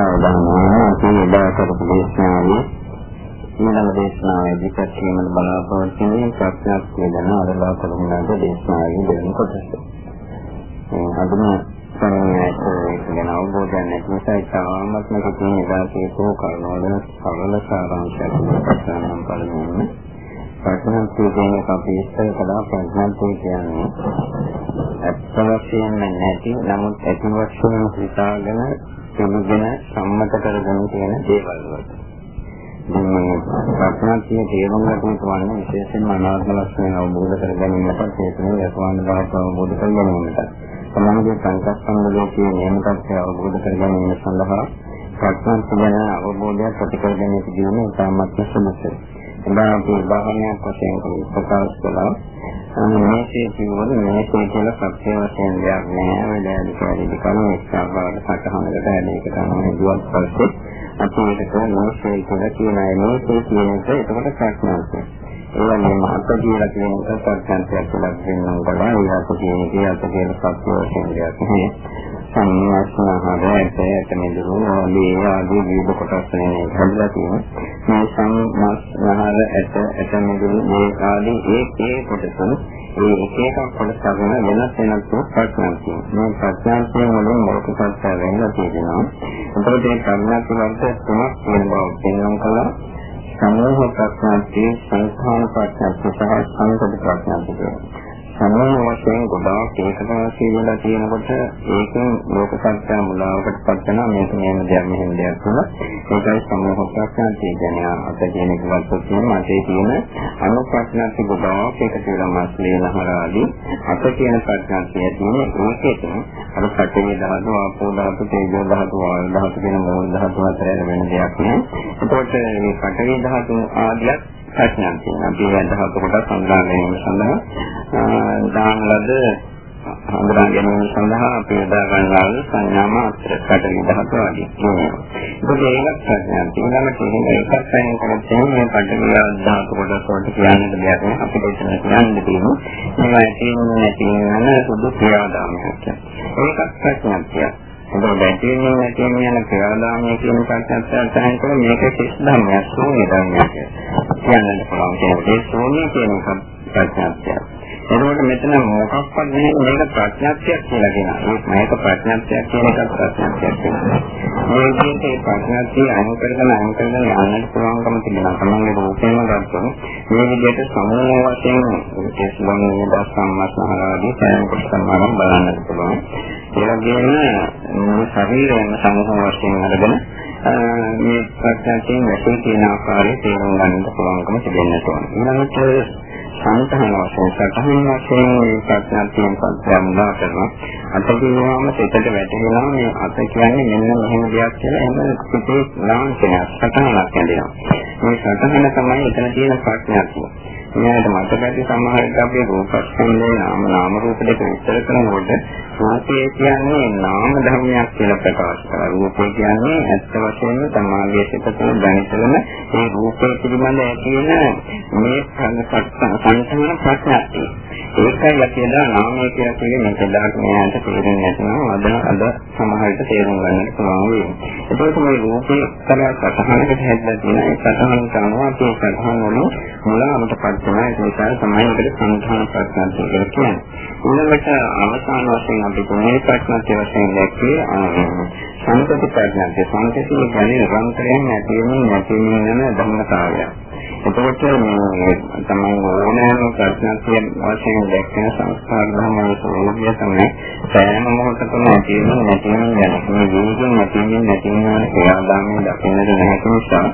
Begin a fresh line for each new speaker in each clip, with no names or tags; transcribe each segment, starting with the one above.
සාධාරණ අපි එදා කරපු දේශනාවේ ඊළඟ දේශනාවේදී පැහැදිලිවම බලාපොරොත්තු වෙන ප්‍රශ්නක් කියන අදලා කරමුනාද දේශනාවේ දෙවෙනි කොටස. අදම සමයයට ගැන අවබෝධයක් නැති නිසා ඉතාමත්ම කටින් එදා කියපු කරුණවල සරල සාරාංශයක් ප්‍රශ්නනම් බලමු. ප්‍රඥාන්තිය කියන්නේ අපි ඉස්සර කළා ප්‍රඥාන්තිය කියන්නේ ඇත්ත වශයෙන්ම නැති නමුත් ඇති වශයෙන් හිතාගෙන පිළිගෙන සම්මත කරගෙන තියෙන දේවල් වලට. මේ ප්‍රඥාන්තිය තේරුම් ගන්න තුවන්නේ විශේෂයෙන්ම අනාත්ම ලක්ෂණය අවබෝධ කර ගැනීමට හේතුනේ යසවන්න බව අවබෝධ කර ගැනීමට. සමාජයේ සංකප්පන ලෝකයේ නියම තත්ත්වය අවබෝධ කර ගැනීම සඳහා ප්‍රඥාන්තිය ගැන අවබෝධයක් ප්‍රතිකර ගැනීම සිදුවීම ඉතාමත් සුදුසුයි. එදා අපි උදාහරණයක් වශයෙන් ප්‍රකාශ කළා. මේකේ කිව්වොත් මේකේ කියලා සත්‍ය වශයෙන් දෙයක් නෑ. වැඩි කාලෙදි කන එක්සාවකට සටහනකට ඇලේක තමයි දුවත් පස්සේ අපි මේක මොනසේ කියලා කියන අය මේකේ කියන එක එතකොට ප්‍රශ්නාවක්. ඒ වගේම අප කියලා කියන එක සත්‍යන්තයක් කියලා කියනවා කළා. ඒ අප කියන කේ අප කියන සත්‍ය වශයෙන් දෙයක් නෙවෙයි. සංස්නාහරයට එතනදු මේ ආදී විවිධ කොටස් නේ හදලා තියෙනවා. මේ සංස්නාහර ඇත එතනදු මේ ආදී ඒ ඒ කොටසන් ඒ එක එක කොටස් ගන්න වෙනස් වෙනස් ප්‍රශ්නක් තියෙනවා. මේ ප්‍රශ්නයන් වලින් මොකක් ප්‍රශ්න වෙන්න තියෙනවා. එතකොට මේ කර්ණාක වර්ග තුනක් වෙන බව පෙන්වන්න කලින් සමූහ ප්‍රශ්නාර්ථී සංස්කාර ප්‍රශ්නාර්ථී සහ සංකල්ප ප්‍රශ්නාර්ථී සමහර වශයෙන් ගොඩාක් ඒකපාසී වෙලා තියෙනකොට ඒකෙන් ලෝක සත්‍ය මුලාවකට පත් වෙනවා. මේක මෙහෙම දෙයක් මෙහෙම දෙයක් කියලා. ඒකයි සමහර ප්‍රශ්නාර්ථී කියන්නේ. අපේ කියන එකවත් තියෙන මාතේ තියෙන අනුප්‍රශ්නාර්ථී ගොඩාක් ඒක කියලා මාස්ලේ නහරාදී අප කියන ප්‍රශ්නාර්ථිය තියෙන ඒකෙත් අර පටේ ධාතු ආපෝ ධාතු තේජෝ ධාතු වායු ධාතු කියන මූල ධාතු අතර වෙන දෙයක් නෑ එතකොට මේ පටේ ධාතු ආදියත් ප්‍රශ්නයක් තියෙනවා. අපි අදහස් කොට සඳහන් ගැනීම සඳහා දාන ලද හඳුනා ගැනීම සඳහා අපි යොදා ගන්නා සංඥා මාත්‍ර කටලි දහතු ආදී. ඒක ඒකත් ප්‍රශ්නයක්. ඊළඟට මේක එකක් වෙන කරත් මේ පඩවිය ධාතු කොටස වලට කියන්න දෙයක් නෑ. අපිට එතන කියන්න තියෙන්නේ මේවා තියෙන්නේ නැති වෙන සුදු ක්‍රියාදාමයක්. ඒකත් ප්‍රශ්නයක්. එතකොට දැකීමෙන් නැතිවම යන ක්‍රියාදාමයේ කියන කන්සෙප්ට් එක තමයි මේක සිස් ධර්මයක් ශූන්‍ය ධර්මයක් කියන්නත් පුළුවන් කියන්නේ ශූන්‍ය කියන කන්සෙප්ට් එතකොට මෙතන මොකක්වත් නැහැ මේක ප්‍රඥාත්යක් කියලා කියනවා. මේක ප්‍රඥාත්යක් කියන එකත් ප්‍රඥාත්යක් කියනවා. මේ විදිහට ඒ ප්‍රඥාත්ය අනුව කරගෙන අනුව කරගෙන යන්නට පුළුවන්කම තිබෙනවා. තමන්ගේ රූපේම ගත්තොත් මේ විදිහට සමූහ වශයෙන් ඒ සම්මෝහ දස්සම්මස්නහරාදී සෑම කොටසම බලන්නත් පුළුවන්. ඒ වගේම ශරීරයෙන් සමූහ වශයෙන් අරගෙන මේ ප්‍රඥාත්යෙන් වැටී තියෙන ආකාරය තේරුම් ගන්නට පුළුවන්කම තිබෙන්නට ඕන. ඊළඟට සංතහන වශයෙන් සතහන් වශයෙන් මේ ප්‍රඥාත්යෙන් පස්සම්ලා කරනවා. අත කියනවාම සිතට වැටෙනවා මේ අත කියන්නේ මෙන්න මෙහෙම දෙයක් කියලා එහෙම සිතේ ලාංඡනයක් සතහනක් ඇදෙනවා. මේ සතහන තමයි එතන තියෙන ප්‍රඥාත්ය. මෙයාට මතක ඇති සමහරට අපේ රූපස්කන්ධේ නාම නාම රූප දෙක විස්තර කරනකොට රූපය කියන්නේ නාම ධර්මයක් කියලා ප්‍රකාශ කරනවා. රූපය කියන්නේ ඇත්ත වශයෙන්ම තමාගේ සිත තුළ දැනෙන ඒ රූපය පිළිබඳ ඇති වෙන මේ සංසංසන ප්‍රශ්නයක්. ඒකයි අපි එදා නාමය කියලා කියන්නේ මේක දාට මෙයාට තේරෙන්නේ නැත්නම් අද අද සමහරට තේරුම් ගන්නට පුළුවන් වෙනවා. ඒකත් මේ රූපේ කරා සතහනකට හැදලා තියෙන ඒ සතහනට අනුව අපි සතහන වලින් මුලාවට පත් වෙන ඒ නිසා තමයි ඒකට සංඛාන ප්‍රශ්න කියලා කියන්නේ. ඊළඟට අවසාන වශයෙන් අපි මේ ප්‍රශ්නත් වශයෙන් දැක්කේ සංකත ප්‍රඥාන්ත සංකතිය කියන්නේ රන්තරයෙන් නැතිවෙමින් නැතිවෙමින් යන ධර්මතාවය. එතකොට මේ තමයි ඕනෑම ප්‍රඥාන්ත වශයෙන් දැක්කන සංස්කාර ධර්මවල ස්වභාවය තමයි සෑම මොහොතකම නැතිවෙමින් නැතිවෙමින් යන මේ ජීවිතේ නැතිවෙමින් නැතිවෙමින් යන ක්‍රියාදාමයේ දකින්නට නැහැ නිසා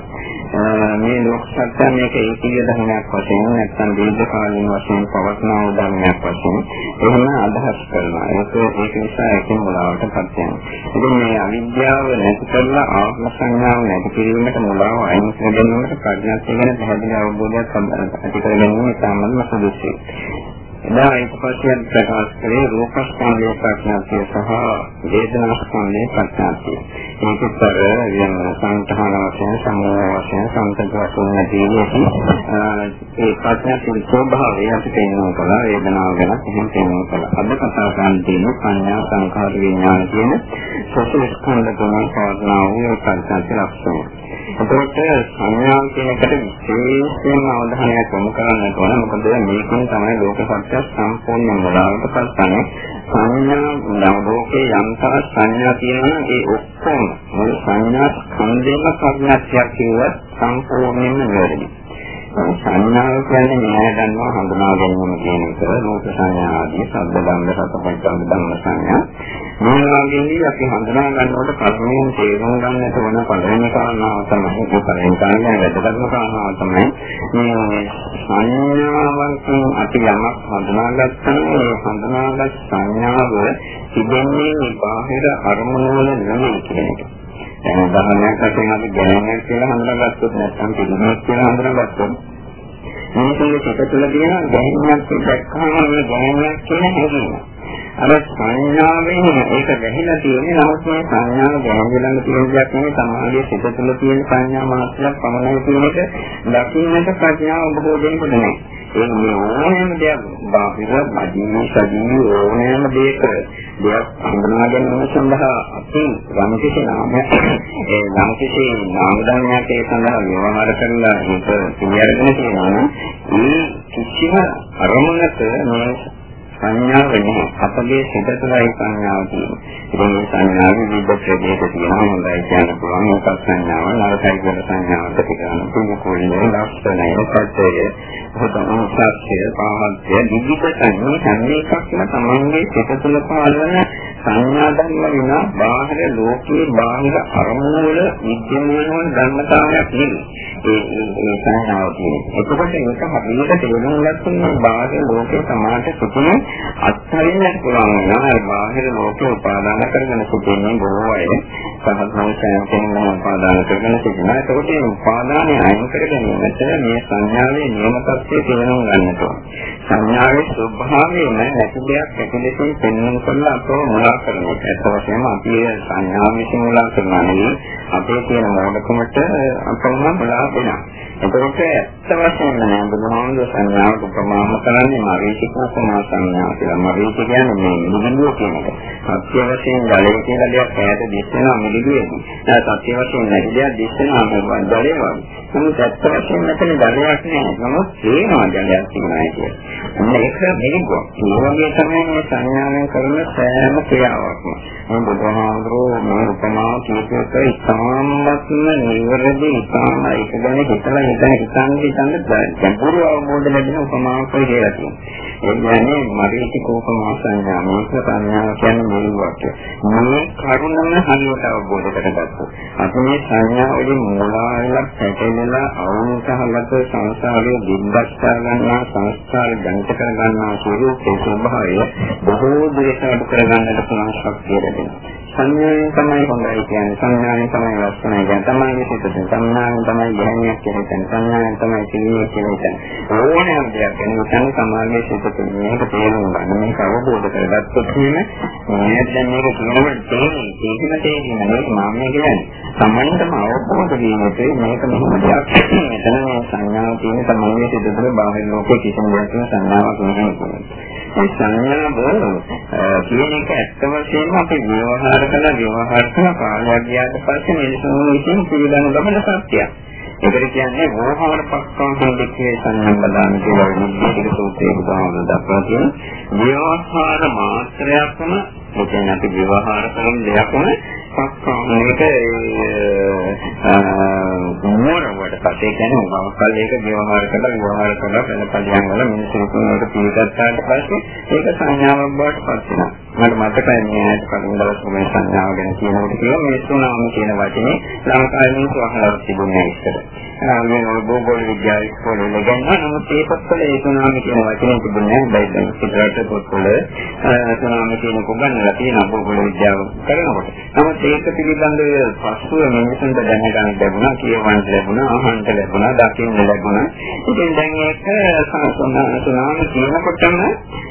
මේ ලෝක සත්‍ය මේක ඒකීය ධර්මයක් වශයෙන් නැත්නම් දීර්ඝ කාලීන වශයෙන් පවත්නා ධර්මයක් වශයෙන් එහෙම අදහස් කරනවා. ඒක ඒක නිසා ඒකෙන් මුලාවටපත් වෙනවා. ඉතින් මේ අවිද්‍යාව නැති කරලා ආත්ම සංඥාව නැති කිරීමට මුලාව අයින් කර ගැනීමට ප්‍රඥාත් ගැන පැහැදිලි අවබෝධයක් ඇති කර ගැනීම ඉතාමත්ම සුදුසුයි. එදා ඊට පස්සේ ප්‍රකාශ කරේ රූපස්කන්ධයේ ප්‍රඥාතිය සහ වේදනාස්කන්ධයේ ප්‍රඥාතිය. ඒකතර යන සංතහන වශයෙන් සමෝහ වශයෙන් සංකල්ප වශයෙන් නැතිවෙති. ඒ ප්‍රඥාතිය ස්වභාවය අපි තේරුම් කළා වේදනාව ගැන එහෙම තේරුම් කළා. අද කතා කරන්න තියෙන සංඥා සංඛාර විඥාන කියන සෝෂල් ස්කන්ධ තුනක් පවත්නා වූ ප්‍රඥාතිය ලක්ෂණ. එතකොට සංඥා කියන එකට විශේෂයෙන්ම අවධානයක් යොමු කරන්නට ඕන. මොකද මේකෙන් තමයි ලෝක සත්‍ය සම්පූර්ණ මොළාවට පස්සන්නේ. සංඥා ලෝකේ යම්තා සංඥා තියෙනවා ඒ ඔක්කොම මොන සංඥා ස්කන්ධයක ප්‍රඥාක්ෂයක් කියව සම්පූර්ණයෙන්ම නිවැරදි. සංඥාව කියන්නේ නෑ දන්නවා හඳුනා ගැනීම කියන එක රූප සංඥා ආදී ශබ්ද ගන්ධ රස පරිච්ඡේද ධම්ම සංඥා මේ වගේදී අපි හඳුනා ගන්නකොට කර්මයෙන් තේරුම් ගන්නට ඕන පළවෙනි කාරණාව තමයි ඒ පළවෙනි කාරණාව වැදගත්ම කාරණාව තමයි මේ සංඥාවන් අපි යමක් හඳුනාගත්තා ඒ හඳුනාගත් සංඥාව තිබෙන්නේ බාහිර අරමුණු වල නෙමෙයි කියන එක. දැන් උදාහරණයක් වශයෙන් අපි ගැනීමක් කියලා හඳුනාගත්තොත් නැත්නම් පිළිමයක් කියලා හඳුනාගත්තොත් මේකේ සිත තුළ තියෙන ගැනීමක් දැක්කම මේ ගැනීමක් කියන හැඟීම. අර සංඥාවෙන් ඒක වැහිලා තියෙන්නේ නමුත් මේ සංඥාව ගැඹුරට තියෙන දෙයක් නෙවෙයි සමාධියේ සිත තුළ තියෙන සංඥා මාත්‍රයක් පමණයි කියන එක දකින්නට ප්‍රඥාව බොහෝ දෙනෙකුට නැහැ. ඒ මේ ඕනෑම දෙයක් බාහිර මදීන සදී ඕනෑම දෙයක දෙයක් හඳුනා ගැනීම සඳහා අපි යම්කිසි නාමයක් ඒ යම්කිසි නාම ධර්මයක් ඒ සඳහා ව්‍යවහාර කරලා ඒක පිළිඅරගෙන තියෙනවා නම් ඒ කිසිම අරමුණක මේ සංඥාව නැහැ. අපගේ සිත තුළයි සංඥාව තියෙන්නේ. ඉතින් මේ සංඥාව විවිධ ප්‍රභේද තියෙනවා. හොඳයි කියන්න පුළුවන්. ඒකත් සංඥාව, නරකයි කියන සංඥාව පිටිකරන පුදුකෝලිනේ ලක්ෂණය, සත්‍යය, හොතම සත්‍ය, පාහත්ය, විවිධ සංඥා හැම එකක්ම තමන්ගේ සිත තුළ පාලන සංඥා ධර්ම විනා බාහිර ලෝකයේ බාහිර අරමුණු වල විද්‍යමාන වන ධර්මතාවයක් නෙවෙයි. ඒ ඒ සංඥාව කියන්නේ. එතකොට ඒක හරියට තේරුම් ගන්න බාහිර ලෝකේ සමාජ සුතුනේ අත්හරින්නට පුළුවන් වෙනවා. ඒ බාහිර ලෝකේ උපාදාන කරගෙන සිටින්නේ බොහෝ අය. සහසංසයන් කෙනෙක් උපාදාන කරගෙන සිටිනවා. ඒකට මේ උපාදානය අයින් කර ගැනීමට මේ සංඥාවේ නියම තත්ත්වය තේරුම් ගන්නට ඕන. සංඥාවේ ස්වභාවයම නැති දෙයක් ඇති ලෙසින් පෙන්වන්න කරලා අපෝ මුලා කරනවා. ඒක වශයෙන්ම අපි සංඥාව විසින් මුලා කරනවා නෙවෙයි. අපේ තියෙන මොඩකමට අපලම මුලා වෙනවා. එතකොට ඇත්ත වශයෙන්ම නෑ බුදුහාමුදුර සංඥාවට උපමාම කරන්නේ මරීචික උපමා සංඥාව කියලා. මරීච කියන්නේ මේ මිලිඳුව කියන එක. සත්‍ය වශයෙන් ජලය කියලා දෙයක් ඈත දිස්සනවා මිලිඳුවේදී. ඒ සත්‍ය වශයෙන් නැති දෙයක් දිස්සනවා මේ ජලය වගේ. නමුත් ඇත්ත වශයෙන් මෙතන ජලයක් නෑ. නමුත් තේනවා ජලයක් තියෙනවා කියලා. අන්න ඒක මිලිඳුව. ඒ වගේ තමයි මේ සංඥාවෙන් කරන සෑම ක්‍රියාවක්ම. මේ බුදුහාමුදුරෝ මේ උපමා කියපේක ඉතාමත්ම නිවැරදි ඉතාම ඒක ගැන හිතලා හිතන හිතන්නේ හිතන්නේ ගැඹුරු අවබෝධ ලැබෙන උපමාවක් කියලා තියෙනවා. ඒ කියන්නේ මරිටි කෝපමා සංඥා මේක සංඥාව කියන්නේ මුලුවක්. මේ කරුණම හරියට අවබෝධ කරගත්තා. අපි මේ සංඥා වලින් මුලාවෙලා පැටලෙලා අවුන්සහගත සංසාරයේ දිග්ගස්සා ගන්නා සංස්කාර ජනිත කර ගන්නා ස්වરૂපේ ස්වභාවය බොහෝ දුරට අඩු කර ගන්නට පුළුවන් ශක්තිය ලැබෙනවා. සංඥාවෙන් තමයි හොඳයි කියන්නේ. සංඥාවෙන් තමයි ලස්සනයි කියන්නේ. තමයි සිතට සංඥාවෙන් තමයි ගැහණියක් කියලා හිතන්නේ. සංඥාවෙන් තමයි සිහිනියක් කියලා හිතන්නේ. ඕනෑම දෙයක් ගැන හිතන්නේ සමාජයේ සිතට මේක තේරුම් ගන්න. මේක අවබෝධ කරගත්තොත් මේ දැන් මේක කියනකොට තේරෙන්නේ තේරෙන තේරෙන්නේ මේක මම කියන්නේ. සම්මතම අවබෝධ වීමට මේක මෙහෙම දෙයක්. මෙතන සංඥාව තියෙන සමාජයේ සිතට බාහිර ලෝකයේ කිසිම දෙයක් සංඥාවක් නැහැ. මේ සංඥාව කියන එක ඇත්ත වශයෙන්ම අපි ව්‍යවහාර කරන ව්‍යවහාර කරන කාලයක් ගියාට පස්සේ මිනිසුන් විසින් පිළිගන්න ලබන සත්‍යයක්. ඒකට කියන්නේ වෝහාර පක්ෂාන් දෙකේ සංඥා බදාන කියලා විදිහට සූත්‍රයේ බුදුහාමුදුරුවෝ දක්වලා තියෙන ව්‍යවහාර මාත්‍රයක්ම ඒ කියන්නේ අපි ව්‍යවහාර කරන දෙයක්ම පක්ෂාන් එක මොනවට පස්සේ කියන්නේ මොකක්ද ඒක ව්‍යවහාර කරලා ව්‍යවහාර කරලා වෙන පදියම් වල මිනිස්සුන්ට පිළිගත්තාට පස්සේ ඒක සංඥාවක් බවට පත් වෙනවා. මට මතකයි මේ ආයත කලින් දවස් මේ සංඥාව ගැන කියනකොට කියලා මේ සුණාම කියන වචනේ ලංකාවේ මිනිස්සු අහලා තිබුණේ ඉස්සර. මේ භූගෝල විද්‍යාව ඉස්කෝලේ ලගන්න නමුත් ඒ පොත්වල ඒ සුණාම කියන වචනේ තිබුණේ නැහැ. දැන් පිටරට පොත්වල සුණාම කියන කොගන්නලා තියෙන භූගෝල විද්‍යාව කරනකොට. නමුත් ඒක පිළිබඳව පසුව මිනිසුන්ට දැනගන්න ලැබුණා, කියවන්න ලැබුණා, අහන්න බලන්න ලැබුණා, දකින්න ලැබුණා. ඉතින් දැන් ඒක සුනාම කියනකොටම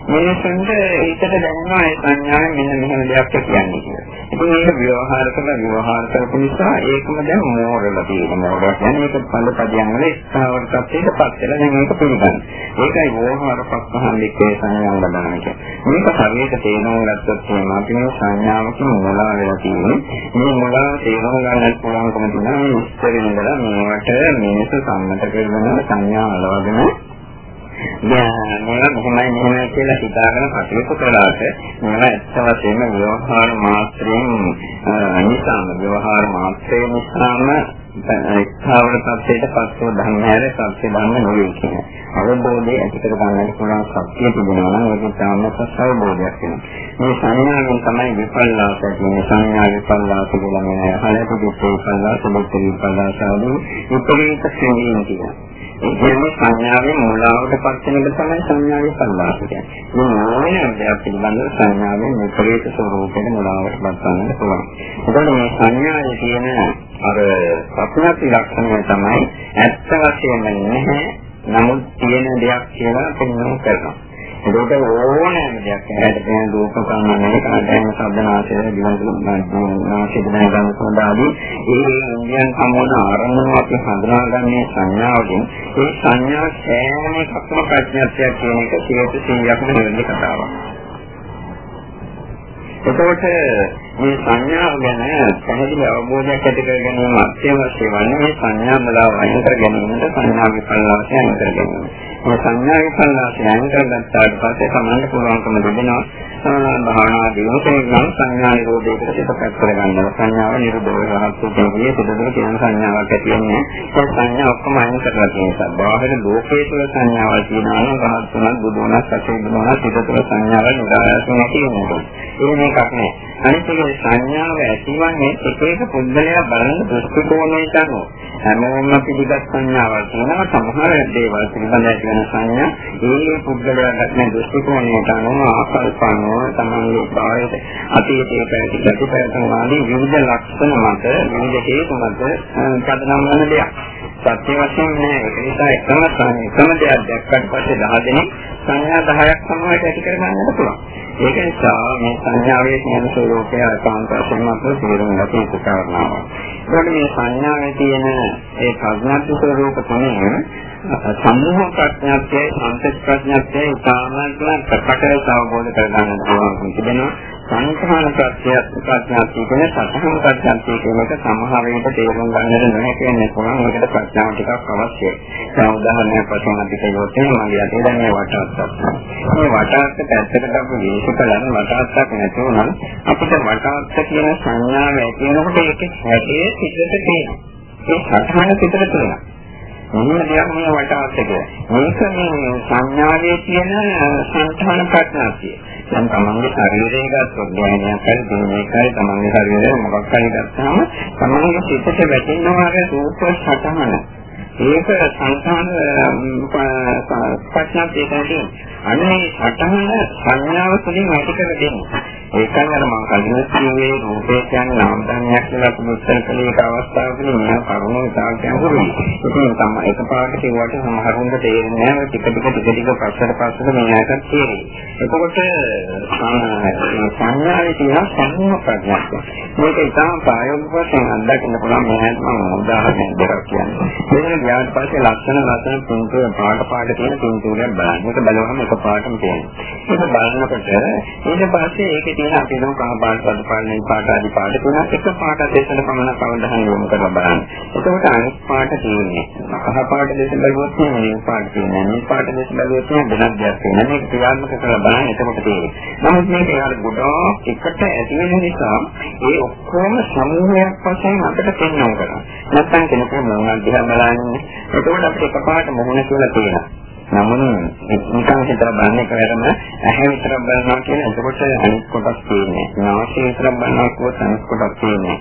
මිනිස්සුන්ට හිතට දැනෙනවා ඒ සංඥාවෙන් මෙන්න මෙහෙම දෙයක් කියන්නේ කියලා. ඉතින් මේක ව්‍යවහාර කරලා ව්‍යවහාර කරපු නිසා ඒකම දැන් මෝරලා තියෙනවා. මෝරලා කියන්නේ ඒක පළපදියන් වල ස්ථාවර තත්ත්වයට පත් වෙලා දැන් මේක පිළිගන්න. ඒකයි ව්‍යවහාර පස්සහන් විකේ සංඥාව ලබන එක. මේක හරියට තේරුම් ගත්තොත් එහෙනම් අපි මේ සංඥාවකින් මොලා වෙලා තියෙන්නේ. මේ මොලා තේරුම් ගන්නත් පුළුවන්කම තියෙනවා. මේ ඉස්සරින් ඉඳලා මේවට මිනිස්සු සම්මත කරගෙන සංඥා අලවගෙන මේවා මෙහෙමයි මෙහෙමයි කියලා හිතාගෙන කටයුතු කළාට මේවා ඇත්ත වශයෙන්ම ව්‍යවහාර මාත්‍රයෙන් නිසාම ව්‍යවහාර මාත්‍රයෙන් නිසාම ස්ථාවර තත්ත්වයට පස්සෝ ධර්මයර සත්‍ය ධර්ම නෙවෙයි කියන අවබෝධය ඇති කර ගන්නට පුළුවන් සත්‍ය තිබුණා නම් ඒක තාමත් අවබෝධයක් වෙනවා මේ සංඥාවෙන් තමයි විපල්ලාස කියන්නේ සංඥා විපල්ලාස කියලා මේ හලක දුක් විපල්ලාස මුක්ති විපල්ලාස ආදී විපරීත ශ්‍රේණීන් කියනවා ඒ කියන්නේ සංඥාවේ මූලාවට පත් වෙන එක තමයි සංඥාවේ සංවාස කියන්නේ. මේ ඕනෑම දෙයක් පිළිබඳව සංඥාවේ විපරීත ස්වરૂපයෙන් මූලාවට පත් වෙන්න පුළුවන්. එතකොට මේ සංඥාවේ තියෙන අර ප්‍රඥාති ලක්ෂණය තමයි ඇත්ත වශයෙන්ම නැහැ නමුත් තියෙන දෙයක් කියලා පෙන්වන්න කරනවා. ඒකට ඕනෑම දෙයක් ඇහැට පෙනෙන රූප කන්නනේ කාටම සබ්දනාශය දිවන්නාශය දැන ගන්න සඳහාදී ඒ ඉන්දියන් සම්මෝධ ආරම්භන අපි හඳුනාගන්නේ සංඥාවකින් ඒ සංඥා සෑම එකක්ම ප්‍රඥාත්යක් කියන එක 100%ක්ම නිවැරදි කතාවක්. එතකොට මේ සංඥාව ගැන පැහැදිලි අවබෝධයක් ඇති කර ගැනීම අත්‍යවශ්‍ය වන්නේ මේ සංඥා බලාව අයින් කර ගැනීමට සංඥා විපල්ලාසය අයින් කර ගැනීම. මේ සංඥා විපල්ලාසය අයින් කරගත්තාට පස්සේ තමන්ට පුළුවන්කම ලැබෙනවා භාවනා දිනුතේ නම් සංඥා නිරෝධයකට පිටපත් කරගන්නවා. සංඥාව නිරෝධ වෙනවත් කියන්නේ පිටදෙන කියන සංඥාවක් ඇති වෙන්නේ. ඒ සංඥා ඔක්කොම අයින් කරලා තියෙනවා. බාහිර ලෝකයේ තුල සංඥාවල් තියෙනවා නම් රහත් තුනක් බුදුනක් සත්‍ය බුදුනක් පිටතට සංඥාවල් නිරායසම නැති වෙනවා. ඒ මේකක් නෑ. අනිත් එක සංඥාව ඇතිවන්නේ එක එක පුද්ගලයා බලන දෘෂ්ටි කෝණයට අනුව. හැමෝම පිළිගත් සංඥාවල් තියෙනවා. සමහර දේවල් පිළිබඳව ඇති වෙන සංඥා ඒ පුද්ගලයාට නැ දෘෂ්ටි කෝණයට අනුව ආකල්පන තමන්ගේ භාවයට අතීතයේ පැති ප්‍රතිපලයන් ආදී විවිධ ලක්ෂණ මත විවිධ හේතු මත පදනම් වන දෙයක්. සත්‍ය වශයෙන් නෑ ඒක නිසා එකම එකම දෙයක් දැක්කට පස්සේ 10 දෙනෙක් සංඥා 10ක් සමහරට ඇති කර ගන්නට පුළුවන්. ඒක නිසා මේ සංඥාවේ තියෙන ස්වરૂපය අකාන්ත වශයෙන් අපිට තේරුම් ගන්න යුතු කාරණාවක්. ඒකට මේ සංඥාවේ තියෙන ඒ ප්‍රඥාත්මක ස්වરૂප තමයි සම්මෝහ ප්‍රඥාත්යයි සංකේත ප්‍රඥාත්යයි සාමාන්‍යයෙන් ප්‍රකට අවබෝධ කරගන්න පුළුවන් තිබෙනවා. සංඛාන ප්‍රත්‍යත් ප්‍රඥාත්ය කියන සතහන් ප්‍රඥාත්ය කියන එක සමහර වෙලට තේරුම් ගන්නට නොහැකි වෙන්නේ කොහොමද ඒකට ප්‍රඥාව ටිකක් අවශ්‍යයි. දැන් උදාහරණයක් වශයෙන් අපි කියවොත් මගේ අතේ දැන් මේ වටාත්තක්. මේ වටාත්ත පැත්තකට අපි විශේෂ කලන වටාත්තක් නැතුව නම් අපිට වටාත්ත කියන සංඥාව ඇති වෙනකොට ඒකේ හැටේ පිටට තියෙනවා. ඒ සතහන පිටට තියෙනවා. මොන දෙයක් මේ වටාත්ත කියලා. මේක මේ සංඥාවේ තියෙන සංඛාන ප්‍රඥාත්ය. දැන් තමන්ගේ ශරීරය ගත්තොත් ගෑනියක් හරි දිනේකයි තමන්ගේ ශරීරය මොකක් හරි ගත්තාම තමන්ගේ සිතට වැටෙනවා අර රූප සටහන. ඒක සංඛාන ප්‍රඥාත්ය කියන්නේ අනේ සටහන සංඥාව තුළින් ඇති කර දෙන්නේ. ඒකයි අර මම කලින් කිව්වේ රූපේ කියන්නේ නාම ධර්මයක් කියලා මුත්තර කලේ එක අවස්ථාවකදී මම කරුණු විතාක් කියනකොට ඒක තමයි එකපාරට කිව්වට සමහරුන්ට තේරෙන්නේ නැහැ ටික ටික ටික ටික පස්සට පස්සට මේකට තේරෙන්නේ. එතකොට සංඥාවේ තියෙන සම්මුඛ ප්‍රඥාවක්. මේක ඉතාම ප්‍රායෝගික වශයෙන් අත්දකින්න පුළුවන් මම උදාහරණයක් දෙකක් කියන්නේ. මෙන්න ගියාට පස්සේ ලක්ෂණ ලක්ෂණ තුන්තුන පාට පාට තියෙන තුන්තුනක් බලන්න. ඒක බලවම එකපාරටම තේරෙනවා. ඒක බලනකොට ඊට පස්සේ ඒකේ තියෙන අපි නම් කහ පාට පද පාට පාට ආදී පාට තුනක් එක පාට දෙකන පමණ අවධානය යොමු කරලා බලන්න. එතකොට අනිත් පාට තියෙන්නේ. කහ පාට දෙක බැලුවොත් මේ පාට තියෙනවා. මේ පාට දෙක බැලුවොත් වෙනස් දෙයක් තියෙනවා. මේක ක්‍රියාත්මක කරලා බලන්න එතකොට තේරෙනවා. නමුත් මේක අර ගොඩාක් එකට ඇති වෙන නිසා ඒ ඔක්කොම සමූහයක් වශයෙන් අපිට පෙන්වන්න කරනවා. නැත්නම් කෙනෙකුට මොනවද දිහා බලන්නේ. එතකොට අපිට එකපාරට මොහොන කියලා තියෙනවා. නමුත් නිකන් හිතලා බලන්න කරම ඇහැ විතර බලනවා කියන එතකොට අනිත් කොටස් තියෙන්නේ. නාසය විතර බලනවා කියොත් අනිත් කොටස් තියෙන්නේ.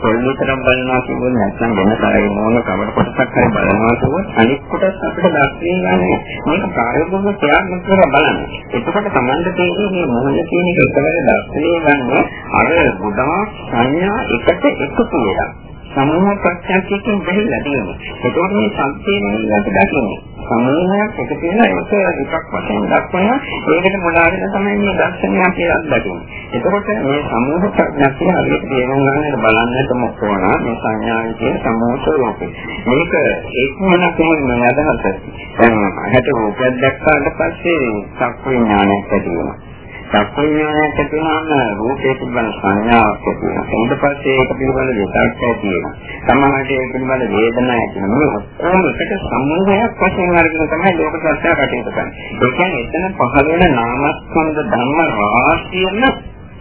පොල් විතර බලනවා කියොත් නැත්නම් වෙන කාරේ මොන කවර කොටසක් හරි බලනවා කියොත් අනිත් කොටස් අපිට දැක්කේ යන්නේ. මේක ප්‍රායෝගිකව ප්‍රයත්න කරලා බලන්න. එතකොට Tamanda තේරෙන්නේ මේ මොහොත කියන එක එකවර දැක්කේ ගන්න අර ගොඩාක් සංඥා එකට එකතු වෙලා සමූහ ප්‍රත්‍යක්ෂයෙන් බැහැලා තියෙනවා. ඒකෝට මේ සම්පේන විදිහට දකින්නේ. සමූහයක් එකතු වෙලා ඒක එකක් වශයෙන් දක්වනවා. ඒකට මොලාගෙන තමයි මේ දර්ශනය අපි අත්දකින්නේ. එතකොට මේ සමූහ ප්‍රඥාක්තිය හරියට තේරුම් ගන්නට බලන්නට මොකෝන මේ සංඥාවේ සමූහ ස්වરૂපේ. මේක ඒකමන කොහොමද අදහස? දැන් හැට රූපයක් දැක්කාට පස්සේ සක්‍ර විඥානයක් ඇති වෙනවා. චක්කුඥානයට කියනම රූපේ පිළිබඳ සංඥාවක් ඇති වෙනවා. ඊට පස්සේ ඒක පිළිබඳ විතක්කය තියෙනවා. සමහරවිට ඒක පිළිබඳ වේදනාවක් ඇති වෙනවා. ඔක්කොම එකට සම්මුඛයක් වශයෙන් අරගෙන තමයි ලෝක සත්‍ය කටයුතු කරන්නේ. ඒ කියන්නේ එතන පහළ වෙන නාමස්කන්ධ ධර්ම රාශියම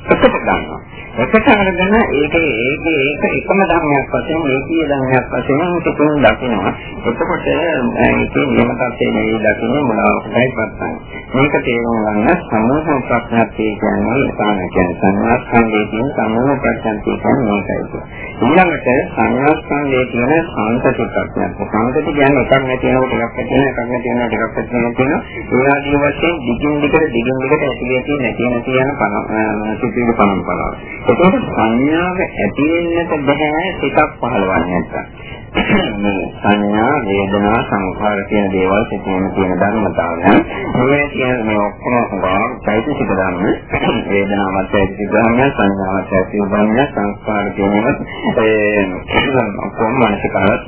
එකට ගන්නවා. එකට අරගෙන ඒක ඒක ඒක එකම ධර්මයක් වශයෙන් ඒකීය ධර්මයක් වශයෙන් තිබුණ දකිනවා. එතකොට ඒකේ නියම තත්ත්වයේ නෙවෙයි දකින්නේ මොනවාටයි පස්සන්නේ. මේක තේරුම් ගන්න සමූහ ප්‍රඥාප්තිය කියන්නේ සාන කියන්නේ සංස්කන්ධයේ තියෙන සමූහ ප්‍රඥාප්තිය කියන්නේ මේකයි. ඊළඟට සංස්කන්ධයේ තියෙන සංසති ප්‍රඥාප්තිය. සංසති කියන්නේ එකක් නැති වෙනකොට එකක් ඇති වෙන එකක් නැති වෙනකොට එකක් ඇති වෙන කියන ඒ ආදී වශයෙන් දිගින් දිගට දිගින් දිගට ඇති වෙති නැති නැති යන පන සිතිවිලි පරම්පරාව. ඒකෝට සංඥාව ඇති වෙන්නට බෑ සිතක් පහළවන්නේ නැත්තම්. මේ සංඥා, වේදනා, සංඛාර කියන දේවල් සිතින් තියෙන ධර්මතාවයන්. මේ කියන මේ ඔක්කොම ගාන චෛතසික ධර්ම, වේදනාවත් චෛතසික ධර්ම, සංඥාවත් චෛතසික ධර්ම, සංස්කාර කියනවා ඒ ඔක්කොම මානසිකාරත්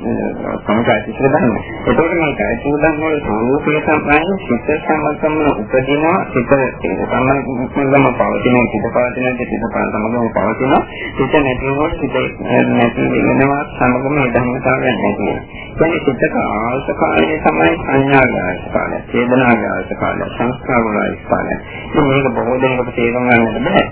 සමචෛතසික ධර්ම. ඒකෝට මේ චෛතසික ධර්ම වල ස්වરૂපය තමයි සිත සම්මතම උපදිනවා, සිත සම්මතම පවතින සිත පවතින සිත සමගම පවතින සිත නැතිවෙනකොට සිත නැති වෙනවා සමගම මේ ධර්මතාවයන් නැති වෙනවා. කියන්නේ සිතක ආවස කාලය තමයි සංඥාගාස කාලය, චේතනාගාස කාලය, සංස්කාරගාස කාලය. මේක බොහෝ දෙනෙකුට තේරුම් ගන්නට බෑ.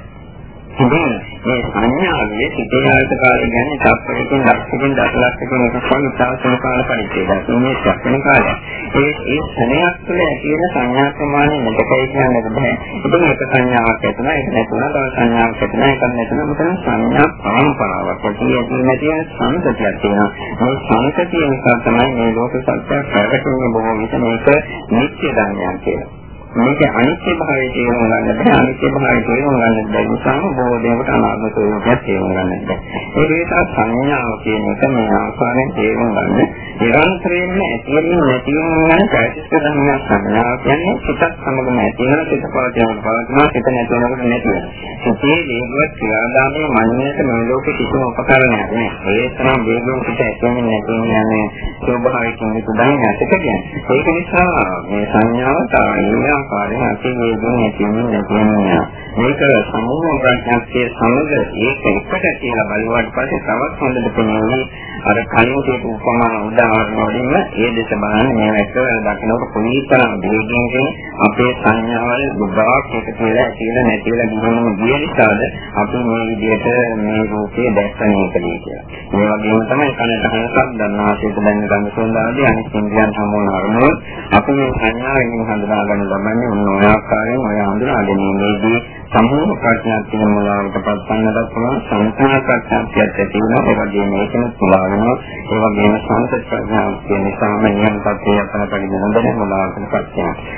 ඉතින් මේ සංඥාවේ සිතේ ආයත කාලය කියන්නේ තත්පරකින් ලක්ෂකින් දසලක්ෂකින් එකකම සාසන කාල පරිච්ඡේදයක්. මේ සක්මන කාලය. ඒ ඒ ස්නේහයක් තුළ ඇති වෙන සංඥා ප්‍රමාණය මෙතකයි කියන්නට බෑ. ඉතින් එක සංඥාවක් ඇතුණා ඒක නැතුණා තව සංඥාවක් ඇතුණා ඒක නැතුණා මෙතන සංඥා පරම්පරාවක් වගේ ඇති නැති වෙන සංකතියක් තියෙනවා. මේ සංකතිය නිසා තමයි මේ ලෝක සත්‍ය ප්‍රකටවන්නේ බොහෝ විට මේක නිත්‍ය ධර්මයක් කියලා. මේක අනිත්‍ය භාවයේ තේරුම් ගන්න බෑ අනිත්‍ය භාවයේ තේරුම් ගන්න බැරි නිසා බොහෝ දෙනෙකුට අනාත්ම ස්වરૂපයක් තේරුම් ගන්න බෑ ඒ නිසා සංඥාව කියන එක මේ ආකාරයෙන් තේරුම් ගන්න නිරන්තරයෙන්ම ඇතිවෙමින් නැතිවෙමින් යන ප්‍රතිස්ත ධර්මයක් සංඥාව කියන්නේ සිතක් සමගම ඇති වෙන සිත පවතින පවතින සිත නැති වෙනකොට නැති වෙන සිතේ වේගවත් ක්‍රියාදාමයේ මනින්නට මේ ලෝකෙ කිසිම උපකරණයක් නෑ ඒ තරම් වේගවත් සිත ඇතිවෙමින් නැතිවෙමින් යන ස්වභාවයෙන් යුතු ධර්මයක්. කියන්නේ ඒක නිසා මේ සංඥාව තායිය ආකාරයෙන් අතිවේගයෙන් ඇතිවෙන නැතිවෙන මේක සමූහ ප්‍රඥාක්තිය සමග ඒක එකට කියලා බලුවාට පස්සේ තවත් හොඳට පෙනෙන්නේ අර කලින් කියපු උපමා උදාහරණ වලින්ම ඒ දෙස බලන්න මේක දකින්නකොට කොයිතරම් වේගයෙන් අපේ සංඥාවල් ගොඩාක් එක කියලා ඇතිලා නැතිලා ගිහින් ගිය නිසාද අපි මේ විදිහට මේ රූපේ දැක්කනේ කියලා. මේ වගේම තමයි කනට හනසක් දන්නාසයට දැන ගන්න සෝදාදී අනිත් ඉන්ද්‍රියන් සම්මෝහන අරමුණු අපි මේ සංඥාවෙන් හඳුනා ගන්න ලබන්නේ මොන ආකාරයෙන් ඔය හඳුනා ගැනීමේදී සම්පූර්ණ ප්‍රඥාත්මක මුලාවට පත්වන්නට පුළුවන් සංස්කාර ප්‍රඥාත්මකයක් ඇති වෙනවා ඒ වගේම මේකම පුලා වෙනවා. ඒ වගේම සංසත් ප්‍රඥාව කියන නිසාම නියම තත්ත්වය අපහට දැනෙන මුලාවට පත්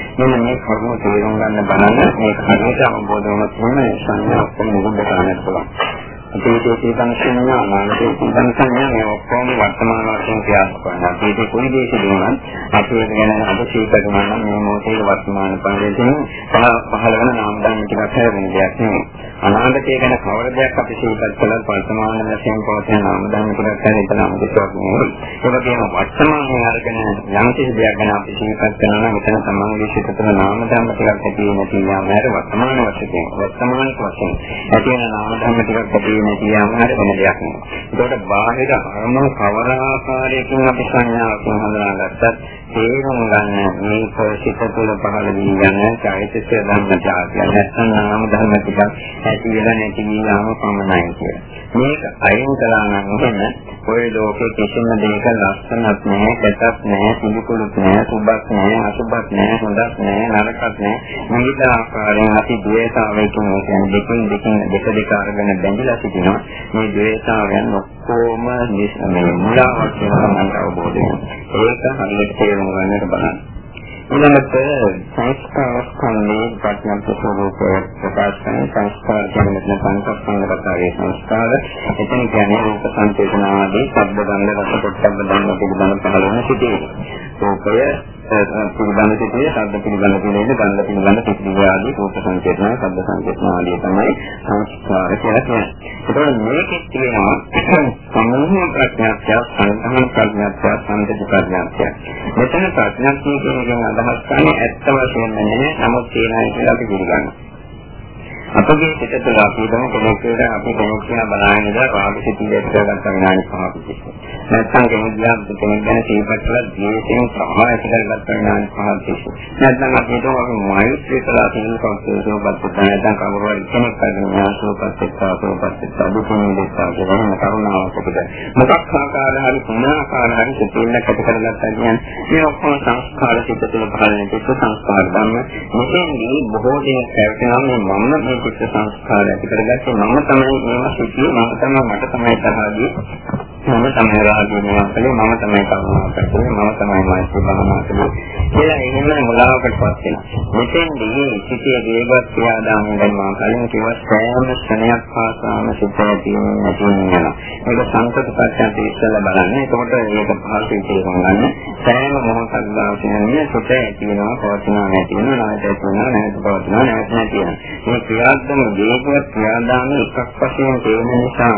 වෙනවා මෙන්න මේ කරුණු තේරුම් ගන්න බලන්න මේක හරියට අවබෝධ වුණොත් තමයි සංඥා ඔක්කොම නිරුද්ධ කරන්න පුළුවන්. අතීතයේ සිතන සංඥා අනාගතයේ සිතන සංඥා මේ ඔක්කොම වර්තමාන වශයෙන් ක්‍රියාත්මක වෙනවා. අතීතයේ කොයි දේශ දුන්නත් අපි ඒක ගැන අද සිතනවා නම් මේ මොහොතේ වර්තමාන පරිදි පහළ වෙන නාම ධර්ම ටිකක් හැරෙන දෙයක් නෙවෙයි. අනාගතය ගැන කවර දෙයක් අපි සිතත් කළත් වර්තමාන වශයෙන් පවතින නාම ධර්ම ටිකක් ගැන හිතන අමුතුවක් නෙවෙයි. ඒ වගේම වර්තමානයේ අරගෙන යම් කිසි දෙයක් ගැන අපි සිතත් කරනවා නම් එතන සම්මානයේ සිත තුළ නාම ධර්ම ටිකක් ඇති වෙන තියෙනවා. හැර වර්තමාන වශයෙන් වර්තමාන වශයෙන් ඇති වෙන නාම ධර්ම ටිකක් ඇති වෙන කියම හරි වෙන දෙයක් නෙවෙයි. ඒකට බාහිර අරමුණු කවර ආකාරයකින් අපි සංඥාවකින් හඳුනාගත්තත් තේරුම් ගන්න මේ ප්‍රසිත තුළ පහළ වී යන චෛතසික ධර්ම જાතිය නැත්නම් නාම ධර්ම ටිකක් ඇති වෙලා නැති වී යාම පමණයි කියලා. මේක අයින් කළා නම් එහෙම ඔය ලෝකේ කිසිම දෙයක ලස්සනක් නැහැ, කැතක් නැහැ, පිළිකුලක් නැහැ, සුබක් නැහැ, අසුබක් නැහැ, හොඳක් නැහැ, නරකක් නැහැ. විවිධ ආකාරයෙන් අපි ද්වේෂාවයකින් කියන්නේ දෙකින් දෙකින් දෙක දෙක අරගෙන බැඳලා සිටිනවා. මේ ද්වේෂාවයන් ඔක්කොම මේ මුලාවක් කියලා මම අවබෝධ වෙනවා. ඒක හරියට තේරුම් ගන්නට බලන්න. ඊළඟට සංස්කාර ස්කන්ධේ ප්‍රඥාත් ස්වરૂපය ප්‍රකාශ කරන සංස්කාර කියන්නේ සංස්කන්ධගතයේ සංස්කාර. එතන කියන්නේ රූප සංකේතන ආදී ශබ්ද ගන්ධ රස පොට්ටබ්බ ධම්ම පිළිබඳ පහළ වෙන සිටේ. රූපය පිළිබඳ සිටියේ ශබ්ද පිළිබඳ පිළිෙන්නේ ගන්ධ පිළිබඳ සිටියේ ආදී රූප සංකේතන, ශබ්ද සංකේතන ආදී තමයි සංස්කාර කියලා කියන්නේ. ඒකෝ මේකෙත් තියෙනවා සම්මෝහ ප්‍රඥාත්‍ය, සංකම්ම ප්‍රඥාත්‍ය, සම්පති ප්‍රඥාත්‍ය. මෙතන ප්‍රඥාත්‍ය කියන එකෙන් අදහස් කරන්නේ ඇත්ත වශයෙන්ම නෙමෙයි, නමුත් තේරෙයි කියලා අපි පිළිගන්නවා. අපගේ සිත තුළ අපි හිතමු කෙනෙක් කියලා අපි කෙනෙක් කියලා බලන ඉඳලා රාග සිතින් දැක්කගත්ත විනාඩි 5ක් විතර. නැත්නම් කෙනෙක් දිහා කෙනෙක් ගැන සිහිපත් කළා ද්වේෂයෙන් සහ ඇතිකරගත්ත විනාඩි 5ක් විතර. නැත්නම් අපි හිතමු අපි මෛත්‍රී කළා කියන කවුරුසෝපත් නැත්නම් කවුරු හරි කෙනෙක් අරගෙන යාසෝපත් එක්කාසෝපත් දුකින් දෙස්සා කියන කරුණාවකට මොකක් ආකාර හරි මොනාකාර හරි සිතින් ඇති කරගත්තා කියන්නේ මේ ඔක්කොම සංස්කාර සිත තුළ පහළ වෙන සංස්කාර ධර්ම. මෙතෙන්දී බොහෝ දෙනෙක් පැවැත්වෙනවා මම මේ චිත්ත සංස්කාර ඇති කරගත්තේ මම තමයි මේවා සිටියේ මම තමයි මට තමයි තරහදී මම තමයි රාගය මේවා කළේ මම තමයි කරුණා කරන්නේ මම තමයි මෛත්‍රී භාවනා කළේ කියලා එහෙම මුලාවකටපත් වෙනවා. මෙතෙන්දී සිටියේ දේවත් ක්‍රියාදාම ගැන මම කලින් කිව්වා සෑම ක්ෂණයක් පාසාම සිද්ධ තියෙන නැතිවෙනවා ඒක සංකල්පපත්‍යන්ට ඉස්සෙල්ලා බලන්න. එතකොට මේක පහසුයි තේරුම් ගන්න සෑම මොහොතක් ගානේ සුත ඇති වෙනවා පවතිනවා නැති වෙනවා නැවත ඇති වෙනවා නැවත පවතිනවා නැවත නැති වෙනවා. මේ ක්‍රියාත්මක වේගවත් ක්‍රියාදාම එකක් වශයෙන් තේරෙන නිසා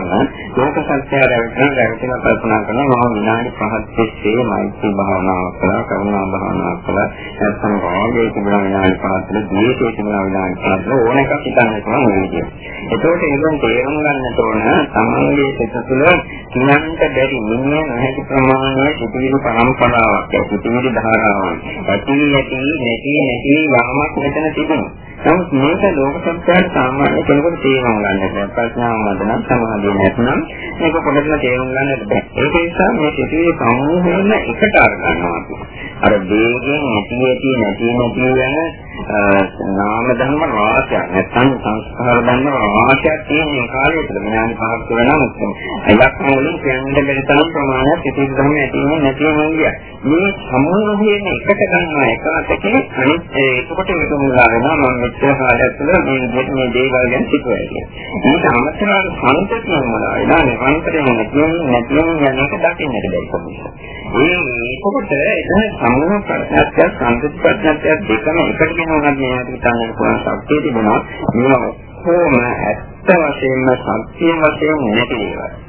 ලෝක සත්‍ය රැවටෙන රැවටෙන කල්පනා කරනවා මම විනාඩි 5ක් තිස්සේ මෛත්‍රී භාවනාව කළා කරුණා භාවනාව කළා නැත්නම් රාගයේ තිබුණ විනාඩි 5ක් ද්වේෂයේ තිබුණ විනාඩි 5ක් ඕන එකක් හිතන්න පුළුවන් මේ විදිහට. ඒකෝට ඒකෙන් තේරුම් ගන්නට ඕන තමන්ගේ සිත තුළ කිනන්ට බැරි මිනිහ නැති ප්‍රමාණයේ සිටිවිලි පරම්පරාවක් සිටිවිලි ධාරාවක්. ඇති නැති නැති නැති යාමක් මෙතන තිබෙනවා. නමුත් මේක ලෝක සත්‍යයට සාමාන්‍ය කෙනෙකුට තේරුම් ගන්නට බැහැ. ප්‍රඥාව මත නම් සමාධිය නැත්නම් මේක පොඩ්ඩක් තේරුම් ගන්නට බැහැ. ඒක නිසා මේ සිතුවේ සමූහයෙන් එකට අරගන්නවා. අර වේගයෙන් ඇති ඇති නැති නැති යන නාම ධර්ම රාශියක් නැත්නම් සංස්කාර ධර්ම රාශියක් තියෙන මේ කාලය තුළ විනාඩි 5ක් වෙනවා. ඉලක්කම වලින් කියන්න බැරි තරම් ප්‍රමාණයක් සිතින් ධර්ම ඇති වෙන නැති වෙන ගියා. මේ සමූහයෙන් එකට ගන්නවා එක අතකින් අනිත් ඒකට මේක මුලා වෙනවා මම මෙච්චර කාලයක් තුළ මේ විදිහට මේ දේවල් ගැන සිතුවා කියන්නේ. මේක අමතරව සංතතිය මොනවා වෙනා නිරන්තරයෙන් නැතිවෙන නැතිවෙන යන එක දකින්නට බැරි කොහොමද? ඒ ඒකකොට එතන සමූහ ප්‍රඥාත්ය සංතති ප්‍රඥාත්ය දෙකම එකට ගෙනවන මේ අපිට ගන්න පුළුවන් ශක්තිය තිබුණා. මේවා කොහොම ඇත්ත වශයෙන්ම සත්‍ය වශයෙන් නැති ඒවා.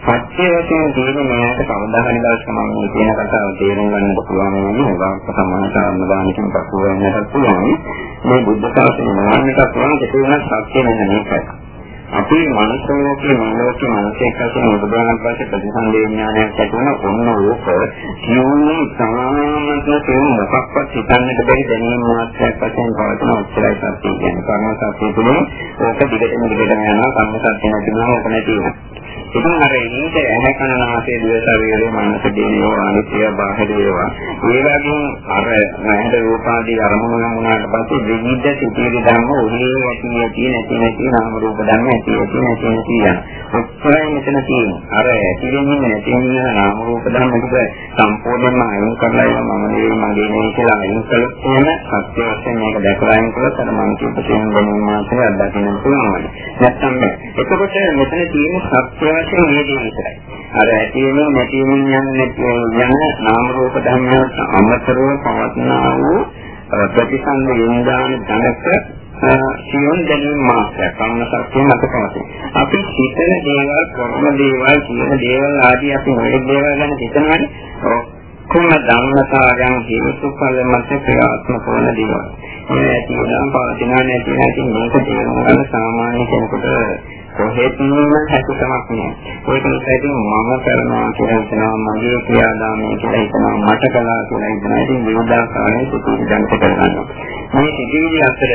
සත්‍ය වශයෙන් තියෙන මෙයාට කවදා හරි දවසක මම මේ කියන කතාව තේරුම් ගන්න පුළුවන් වෙනවා. ඒක සමාන සම්මානකින් පසු වෙන්නට පුළුවන්. මේ බුද්ධ ශාසනය මොනවාකට පුළුවන් ඒක වෙනස් සත්‍ය නෙමෙයි මේකයි. අපි මනස ලෝකේ මනෝලෝකේ මනසේ කසින උදාහරණ පස්සේ ප්‍රතිසන්දේ ඥානයක් ඇති වෙන ඔන්න ඕක කියුනේ සාමත්ම තේ මොකක්වත් හිතන්නට බැරි දැනීම මාත්‍රයක් වශයෙන් පවතින උත්තරයි සත්‍ය කියන්නේ. කර්ම සත්‍ය තුනේ ඕක දිගටම දිගටම යනවා කර්ම සත්‍ය නැතිනම් ඕක නැති වෙනවා. ඉතින් අර ඊට ඇහැ කන නාසය දිව ශරීරය මනස දේනියෝ අනිත්‍ය බාහිර ඒවා ඒ වගේම අර නැහැද රූපාදී අරමුණු වුණාට පස්සේ විවිධ සිතිවිලි ධර්ම ඔහේ ඇති ඇති නැති නැති නාම රූප ධර්ම ඇති ඇති නැති නැති යන. ඔක්කොම මෙතන තියෙනවා. අර ඇති වෙනින් නැති වෙන නාම රූප ධර්ම ටික සම්පූර්ණයෙන්ම අයින් කරලා ඒවා මම නෙවෙයි මගේ නෙවෙයි කියලා අයින් කළොත් එහෙම සත්‍ය වශයෙන් මේක දැකලා අයින් කළොත් අර මම කියපු තේරුම් ගැනීම මාත්‍රය අත්දකින්න පුළුවන්. නැත්තම් එතකොට මෙතන තියෙන සත්‍ය වශයෙන් මේ දේ විතරයි. අර ඇති වෙන නැති වෙන යන යන නාම රූප ධර්මයන් අමතරව පවත්නා වූ ප්‍රතිසන්ද වින්දාන ධනක සියොන් දැනීම මාත්‍රයක් කර්ම ශක්තිය මත පවතී. අපි හිතන දේවල්, කරන දේවල්, කියන දේවල් ආදී අපි මොලේ දේවල් ගැන හිතනවානේ. ඔක්කොම ධම්මතාවයන් හේතුඵල මත ක්‍රියාත්මක වන දේවල්. මේ ඇති වෙනවා පවතින නැති නැති මේක තේරුම් ගන්න සාමාන්‍ය කෙනෙකුට කොහෙත්ම හැකියාවක් නෑ. ඒක නිසා ඉතින් මම කරනවා කියලා හිතනවා මගේ ක්‍රියාදාමය කියලා හිතනවා මට කළා කියලා හිතනවා. ඉතින් විවිධාකාරයේ සිතුවිලි දැනට කරගන්නවා. මේ සිතුවිලි අතර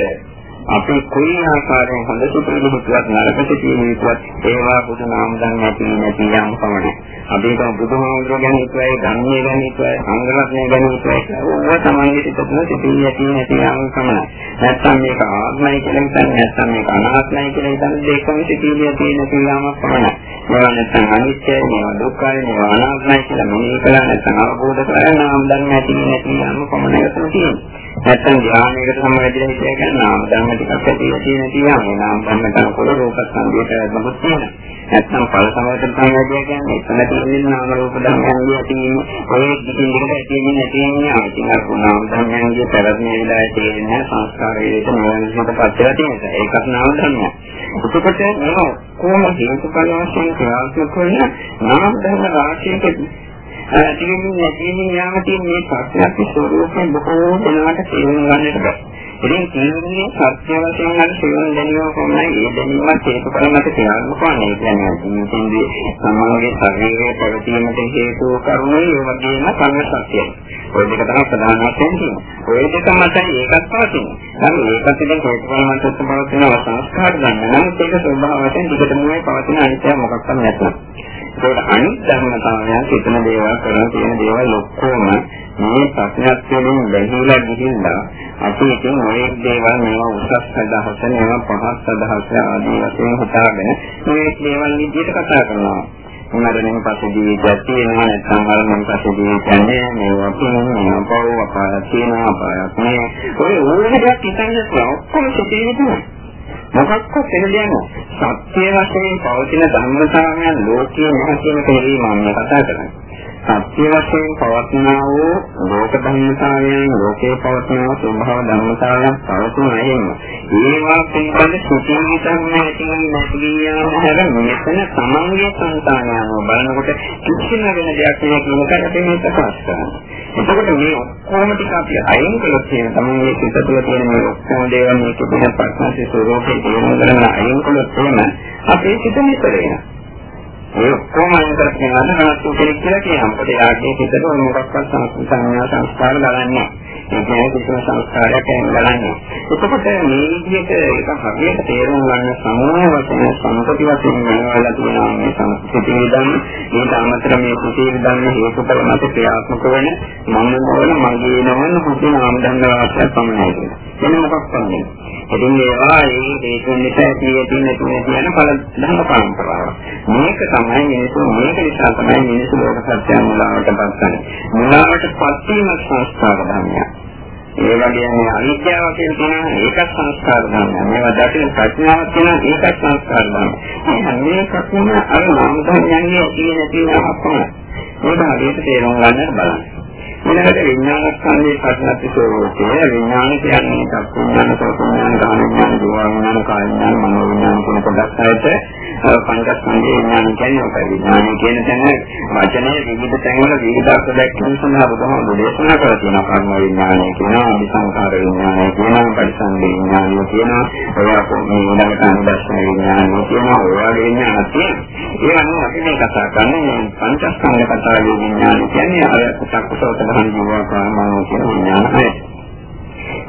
අපි කොයි ආකාරයෙන් හොඳ සිතුවිලි හිතුවත් නරක සිතුවිලි හිතුවත් ඒවා බුදු නාම දන් නැති නැති යම් පමණයි. අපි ඒක බුදුහාමුදුරුවෝ ගැන හිතුවයි, ධර්මයේ ගැන හිතුවයි, සංඝරත්නය ගැන හිතුවයි. ඕවා තමයි සිතුන සිතුවිලි ඇති නැති යම් පමණයි. නැත්තම් මේක ආත්මයි කියලා හිතන්නේ නැත්තම් මේක අනාත්මයි කියලා හිතන්නේ දෙකම සිතුවිලි ඇති නැති යම් පමණයි. මේවා නැත්නම් අනිත්‍යයි, මේවා දුක්ඛයි, මේවා අනාත්මයි කියලා මෙනෙහි කළා නැත්නම් අවබෝධ කරලා නාම ධර්ම ඇති නැති යම් කොමනකට තියෙනවා. නැත්නම් ධ්‍යානයකට සමවැදිලා හිතේ කියන නාම ධර්ම ටිකක් ඇති තියෙන තියෙනවා. නාම ධර්ම කරනකොට රූප සංදේශයක් නමුත් තියෙනවා. නැත්නම් ඵල සමවැදින සංයෝගය කියන්නේ එතන තියෙන නාම රූප ධර්මයන්ගේ ඇතිවීම ඔය දිගින් දිගට ඇතිවෙන්නේ නැතිවෙන්නේ ආයිතින් අර නාම ධර්මයන්ගේ පැවැත්ම විලාය තේරෙන්නේ සංස්කාර වේද නොවනකට පත් වෙලා තියෙනවා. ඒකත් නාම ධර්මයක්. එතකොට මේ කොහොම හේතුඵල වශයෙන් ක්‍රියාත්මක වෙන නාම ධර්ම රාශියක තියෙන නැතිවෙන යාම තියෙන මේ ප්‍රඥාත් ස්වરૂපයෙන් බොහෝ දෙනාට තේරුම් ගන්නට බෑ. ඉතින් කියන්නේ සත්‍ය වශයෙන් අර සිවුන් දැනීම කොහොමයි ඒ දැනීමත් හේතුඵල මත ක්‍රියාත්මක වන්නේ. කියන්නේ ඉතින්දී සමාජයේ ශරීරයේ පැවතීමට හේතු කරුණු ඒ වගේම සංස්කෘතිය. ඔය දෙක තමයි ප්‍රධාන වශයෙන් තියෙන්නේ. ඔය දෙක මතයි ඒකත් පවතින්නේ. නම් ඒකත් ඉතින් හේතුඵල මත පවතින සංස්කාර ගන්න. නම් ඒක ස්වභාව වශයෙන් දිගටම පවතින අනිත්‍ය මොකක්ද නැත්නම්. ඒකට අනිත් ධර්මතාවයන් සිතන දේවල් කරන තියෙන දේවල් ඔක්කොම මේ ප්‍රඥාත්යෙන් බැහැලා ගිහිල්ලා අපි ඉතින් ඔය දේවල් මේවා උසස් අදහස මේවා පහත් අදහස ආදී වශයෙන් හිතාගෙන මේ දේවල් විදිහට කතා කරනවා. මරණයෙන් පස්සේ ජීවිතයක් තියෙනවා නැත්නම් මරණයෙන් පස්සේ ජීවිතයක් නෑ මේවා තියෙනවා පව අපායක් තියෙනවා අපායක් නෑ ඔය ඕන දෙයක් හිතන්නේ ඔක්කොම සිතේ තියෙනවා මොකක්වත් වෙන දෙයක් නෑ. සත්‍ය වශයෙන් පවතින ධර්මතාවයන් ලෝකයේ නැහැ කියන කේවි මම කතා කරන්නේ. සත්‍ය වශයෙන් පවත්නා වූ ලෝක ධර්මතාවයන් ලෝකයේ පවත්නා ස්වභාව ධර්මතාවයන් පවතුන අයෙම ඒවා පිළිබඳ සුචින් විතරම ඇති නැති යාම හැර මෙතන සමන්ගේ සංතානයව බලනකොට කිසිම වෙන දෙයක් නෑ කියන එක අපි මේ ප්‍රකාශ කරනවා. එතකොට මේ ඔක්කොම ටික අපි අයින් කළොත් කියන තමයි මේ සිත තුළ තියෙන මේ ඔක්කොම දේවල් මේක පිළිබඳ ප්‍රශ්නසේ ස්වરૂපේ තේරුම් ගන්න අයින් කළොත් එහෙම අපේ සිත නිතර වෙනවා. ඒ ඔක්කොම අයින් කරගෙන යන හනතු කෙනෙක් කියලා කියනවා. මොකද යාගේ හිතට මොකක්වත් සංස්කාර සංස්කාර බලන්නේ ඒ කියන්නේ කිසිම සංස්කාරයක් බලන්නේ. එතකොට මේ විදිහට ඒක හරියට තේරුම් ගන්න සමෝහ වශයෙන් සම්පති වශයෙන් වෙනවලා තියෙනවා මේ සංස්කෘතිය විදන් මේක අමතර මේ කුසීල දන්න හේතුඵල මත ක්‍රියාත්මක වෙන මම නොවන මගේ නොවන කුසී නාම දන්න වාක්‍යයක් පමණයි කියලා. වෙන මොකක්වත් නෙමෙයි. ඉතින් ඒවා ඒ හේතුන් නිසා ඇති වෙන නැති කියන ඵල ධර්ම පරම්පරාව. මේක තමයි මිනිස්සු මේක නිසා තමයි මිනිස්සු ලෝක සත්‍ය මුලාවට පත් කරන්නේ. මුලාවට පත් වීම සංස්කාර ධර්මයක්. ඒ වගේම අනිත්‍යව කියන කෙනා ඒකත් සංස්කාර ධර්මයක්. මේවා දැකලා ප්‍රඥාවක් කියන ඒකත් සංස්කාර ධර්මයක්. මේ එකක්ම අර නාම ධර්මයන්ගේ තියෙන තියෙන අපම. ඒක හරියට තේරුම් ගන්නට බලන්න. ඊළඟට විඥාන ස්කන්ධයේ ප්‍රඥාති ස්වરૂපය විඥාන කියන්නේ චක්කුඥාන සෝතඥාන කාමඥාන දෝවාඥාන කායඥාන මනෝවිඥාන කියන කොටස් හයට පංචස්කන්ධයේ විඥාන කියන්නේ ඔකයි විඥාන කියන තැන. වචනේ විවිධ තැන්වල විවිධ අර්ථ දැක්වීම සඳහා බුදුහාමුදුරේ දේශනා කරලා තියෙනවා. කර්ම විඥානය කියනවා අபிසංකාර විඥානය කියනවා පරිසංවේ විඥානය කියනවා. ඔය අපෝ මේ ඊළඟට අනුදර්ශන විඥානය කියනවා. ඔය වගේ විඥාන තියෙනවා. ඒ අනුව අපි මේ කතා කරන්නේ පංචස්කන්ධ කතාවේ විඥාන කියන්නේ අර කුසක කුසක දහම් ජීවා කාමෝ කියන විඥානය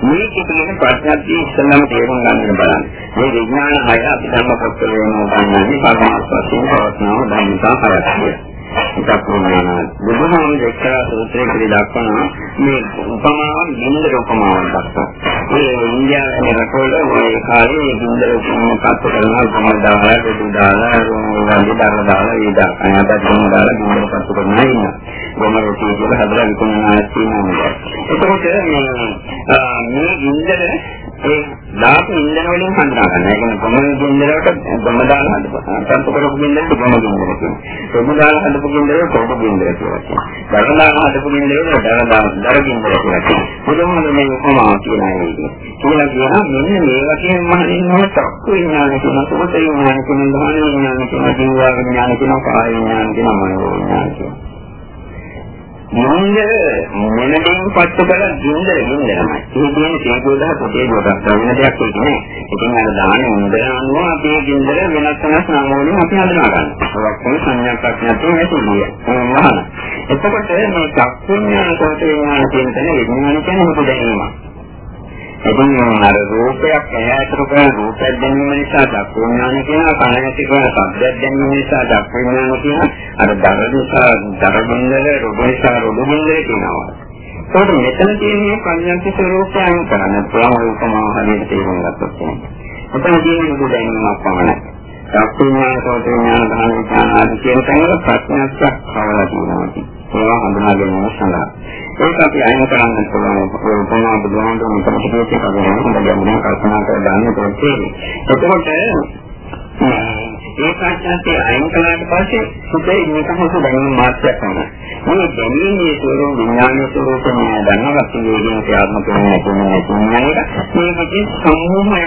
මේ කියන ප්‍රඥාදී ඉස්සෙල්ලාම තේරුම් ගන්න බලන්න. මේ විඥාන හය අපි ධර්ම පොත්වල වෙනවා ගන්නන්නේ පරමාර්ථ වශයෙන් පවත්නව ධර්මතා හයක්. එකක් වුණා බුදුහාමුදුරුවෝ එක්තරා සූත්‍රයකදී දක්වනවා මේ උපමාවන් බින්දර උපමාවන් දක්වනවා. මේ ඉන්දියාවේ රටවල මේ කාලේ බින්දර උපමාවක් පත් කරනවා උපමා දාලා දෙදු දාලා වගේ දාලා දාලා ඒ දාලා අයත් දාලා බින්දර පත් කරනවා ඉන්නවා. ගොම රොටි කියලා හදලා විකුණනවා තියෙනවා. එතකොට මේ මේ බින්දර ඒ දාපු ඉන්ධන වලින් හඳුනා ගන්න. ඒ කියන්නේ ගොම ගින්දරකට ගොම දාලා හදපුවා. සම්ප කරපු ගින්දරට ගොම ගින්දර කියනවා. ගොම දාලා හදපු ගින්දරට කොම ගින්දර කියලා කියනවා. දර දාලා හදපු ගින්දරට දර දාලා දර ගින්දර කියලා කියනවා. බුදුමහම මේ උපමා කියන අයදී. කියලා කියනවා මෙන්න මේ වගේ මහණින්ම චක්කු විඥාන කියන සුබත විඥාන කියන ධාන විඥාන කියන ජීව විඥාන කියන කාය විඥාන කියන මනෝ විඥාන කියන ගින්දර මොනකින් පත්තු කළ ගින්දර ගින්දරමයි. ඒ කියන්නේ තේජෝදහ පොතේ ගොඩක් වෙන දෙයක් කියන්නේ. ඉතින් අර දාන උන්දර අනුව අපේ ගින්දර වෙනස් වෙනස් නාම වලින් අපි හඳුනා ගන්නවා. ඔක්කොම සංඥා ප්‍රඥාතුන් ඇතුළේ. මහාන. එතකොට මේ චක්කුඥාන කොට විඥාන කියන තැන විඥාන කියන්නේ මොකද දැනීමක්. ඉතින් අර රූපයක් ඇහැට කරන රූපයක් දැනීම නිසා දක්වඥාන කියන කන ඇති කරන ශබ්දයක් දැනීම නිසා දක්වඥාන කියන අර දර නිසා දරබින්දල රොඩ නිසා රොඩබින්දල කියනවා. ඒකට මෙතන තියෙන ප්‍රඥාන්ති ස්වરૂපයන් කරන්න පුළුවන් උපමාව හරියට තේරුම් ගත්තොත්. මෙතන තියෙන බුදු දැනීමක් පමණයි. සක්විඥාන සෝතඥාන ධන විඥාන ආදී කියන තැන්වල ප්‍රඥාවක් කවලා තියෙනවා. ඒවා හඳුනා ගැනීම සඳහා. ඒක අපි අයින් කරන්න පුළුවන්. උපමා බුදුහාමුදුරුවෝ මෙතන කිව්ව එක ගැන හොඳ ගැඹුරින් කල්පනා කරලා ගන්න ඕනේ. එතකොට ඒ ප්‍රඥාවේ අයින් කළාට පස්සේ සුදේ මේක හසු දැනීම මාත්‍රයක් තමයි. මේ දැනීමේ ස්වරූප විඥානයේ ස්වරූපය දැනගත් වේගයෙන් ක්‍රියාත්මක වෙන එක මේකේ සම්මෝහය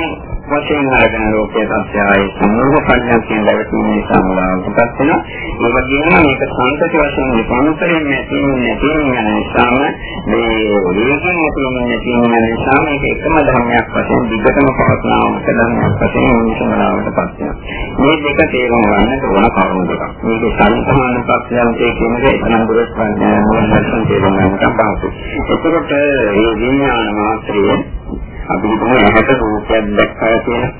වශයෙන් අරගෙන ලෝකයේ සත්‍යයයි සම්මෝහ ප්‍රඥාවෙන් ලැබෙන සම්මානකත් වෙනවා. ඒ වගේම මේක සංකති වශයෙන් විපන්තරයෙන් නැති නැති යන නිසාම මේ වේගයෙන් නැති නැති යන නිසා මේක එකම ධර්මයක් වශයෙන් දිගටම පවත්නාවක ධර්මයක් වශයෙන් මිනිසුන්ලාවට පත් වෙනවා. මේ දෙක තේරුම් ගන්නට ඕන කරුණු දෙකක්. මේක සංස්කාරන පක්ෂයන්ගේ කියන එක එතන දුරස් වශයෙන් තේරුම් ගන්නට පහසුයි. එතකොට මේ විඥාන මාත්‍රය අපි හිතමු ඇහැට රූපයක් දැක්කා කියලා.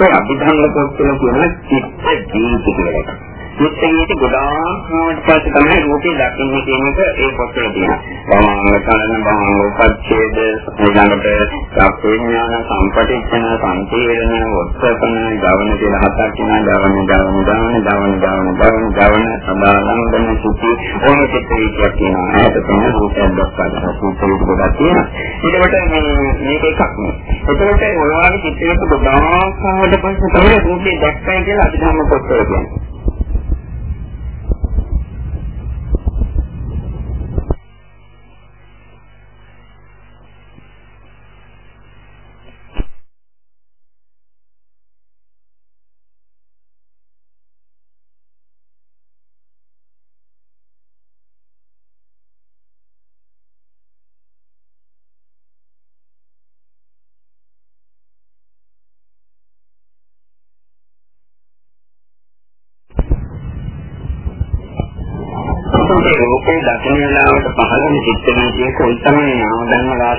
ඔය අභිධර්ම පොත්වල කියන චිත්ත දීප කියලා එකක්. චිත්තයේට ගොඩාක් කාමයට පස්සේ තමයි රූපේ දකින්නේ කියන එක ඒ පොත්වල තියෙනවා. බාහංග කලන බාහංග උපච්ඡේද ඊළඟට සම්පේඥාන සම්පටිච්ඡන සම්පේරණ වස්සපන ගවන කියලා හතක් තියෙනවා. ගවන ගවන ගවන ගවන ගවන ගවන ගවන සදාලංගන සුති ඕන චිත්ත විචයක් තියෙනවා. ඒක තමයි රූපයක් දක්වන රූපේ ගොඩක් තියෙනවා. ඊළඟට මේ මේක එකක් නේ. එතකොට ඔය වගේ චිත්තයක ගොඩාක් කාමයට පස්සේ තමයි රූපේ දැක්කයි කියලා අභිධර්ම පොත්වල කියන්නේ.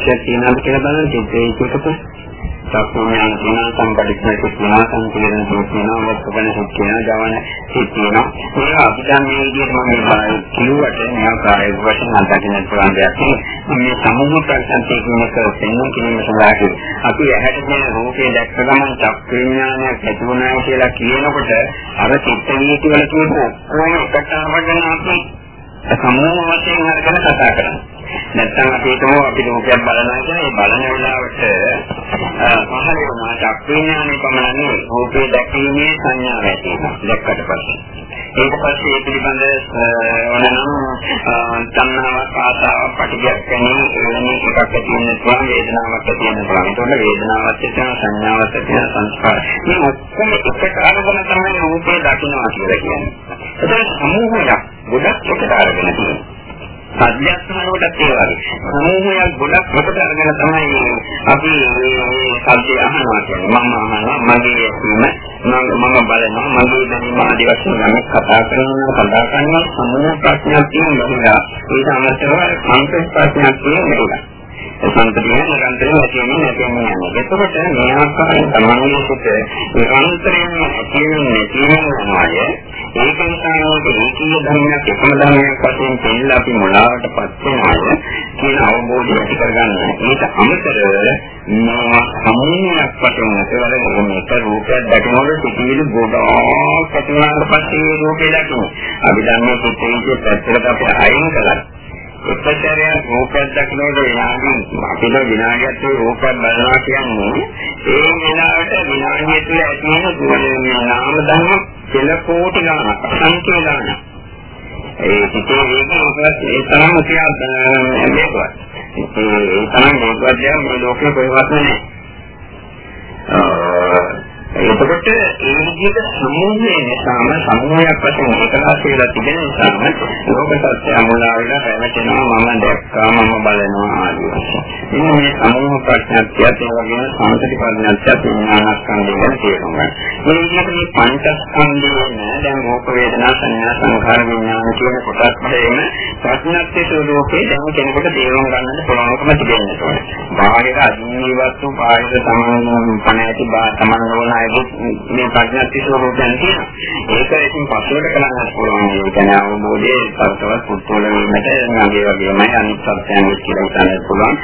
ධර්ම රාශියක් තියෙනවද කියලා බලන චිත්ත වීතියකට සක්මෝඥාන කියන සම්පටිච්ඡේද කියන සංකීර්ණ සූත්‍රණ වස්තුකන සූත්‍රණ ජවන සිටින මේ අභිධර්මයේ විදිහට මම මේ කිව්වට මෙයා කායික වශයෙන් අත්දකින්න පුළුවන් දෙයක් මේ සමුහ ප්‍රසන්තේ කියනක පෙන්වන කිරීම සඳහා අපි ඇහැට තියෙන රූපේ දැක්ක ගමන් චක්ක විඥානයක් ඇති වුණා කියලා කියනකොට අර චිත්ත වීති වල කියපු ඔක්කොම එකට ආවගෙන අපි සමූහ වශයෙන් අරගෙන කතා කරනවා. නැත්නම් අපි හිතමු අපි රූපයක් බලනවා කියන ඒ බලන වෙලාවට පහළ වෙන චක්විඥානේ පමණන්නේ රූපේ දැකීමේ සංඥාව ඇති වෙනවා. දැක්කට පස්සේ. ඒක පස්සේ ඒ පිළිබඳ වනනම් තණ්හාවක් ආසාවක් පටිඝයක් ගැනීම එවැනි එකක් ඇති වෙන පුළුවන් වේදනාවක් ඇති වෙන පුළුවන්. ඒතකොට වේදනාවක් ඇති වෙන සංඥාවක් ඇති වෙන සංස්කාර. මේ ඔක්කොම එකට අරගෙන තමයි රූපේ දකින්නවා කියලා කියන්නේ. ඒක සමූහයක් ගොඩක් එකට අරගෙන තියෙනවා. සත්‍යස්මනකටත් ඒ වගේ. සමූහයක් ගොඩක් එකට අරගෙන තමයි අපි මේ සත්‍ය අහනවා කියන්නේ. මම අහනවා මගේ ඇසීම මම බලනවා මගේ දැනීම ආදී වශයෙන් ගන්න කතා කරනවා කතා කරනවා සමූහ ප්‍රශ්නයක් තියෙනවා. ඒක අමතරව සංකේත ප්‍රශ්නයක් තියෙනවා. සංකල්පය නිරන්තරයෙන් ඇතිවෙන්නේ නැතිවෙන්නේ යනවා. එතකොට මේ ආකාරයෙන් තමන්ගේ සිට නිරන්තරයෙන් ඇතිවෙන්නේ නැතිවෙන්නේ යනවාය. ඒක නිසා මේක ඒකීය ධර්මයක් එකම ධර්මයක් වශයෙන් දෙන්න අපි මොලාවටපත් වෙනවාය කියන අවබෝධය ඇති කරගන්න. ඒක අමතරව මේ සමුණයක් වශයෙන් නැතවල මේක රූපයක් දකිනකොට සිටිවිලි ගොඩාක් ඇති වුණාට පස්සේ රූපේ දකින්න. අපි දැන් මේ සිටිවිලි පැත්තකට අපි අයින් කළා. උපචාරය රූපයක් දකිනකොට විනාඩි අපිට විනාඩියක් තුළ රූපයක් බලනවා කියන්නේ ඒ වෙලාවට විනාඩිය තුළ ඇති වෙන නාම ධර්ම කෙල කෝටි ගණනක් සංඛ්‍යා ගණනක්. ඒ සිතේ වේගය ඒ තරම තියා මේකවත් ඒ තරම් මේකවත් මේ ලෝකේ කොහෙවත් නැහැ. එතකොට ඒ විදිහට සමූහයේ නිසාම සමූහයක් වශයෙන් එකලාස් වෙලා තිබෙන නිසාම ලෝක සත්‍ය අමුලා වෙලා රැවටෙනවා මම දැක්කා මම බලනවා ආදී වශයෙන්. ඉතින් මේ සමූහ ප්‍රඥාත්‍යත් ඒ වගේම සාන්තික ප්‍රඥාත්‍යත් විඥානස්කන්ධය ගැන තේරුම් ගන්න. මේ විදිහට මේ පංචස්කන්ධයේම දැන් රූප වේදනා සංඥා සංඛාර විඥාන කියන කොටස් දෙකම ප්‍රඥාත්‍ය ස්වરૂපේ දැන් කෙනෙකුට තේරුම් ගන්නට පුළුවන්කම තිබෙනවා. බාහිර අදීනී වස්තු බාහිර තමන් පණ ඇති තමන් නොවන අයගේ මේ ප්‍රඥාති ස්වરૂපයන් තියෙනවා. ඒක ඉතින් පස්සට කරන්න පුළුවන්. ඒ කියන්නේ අවබෝධයේ තවතවත් පුත්වල වීමට මගේ වගේමයි අනිත් සත්‍යයන් කියලා හිතන්න පුළුවන්.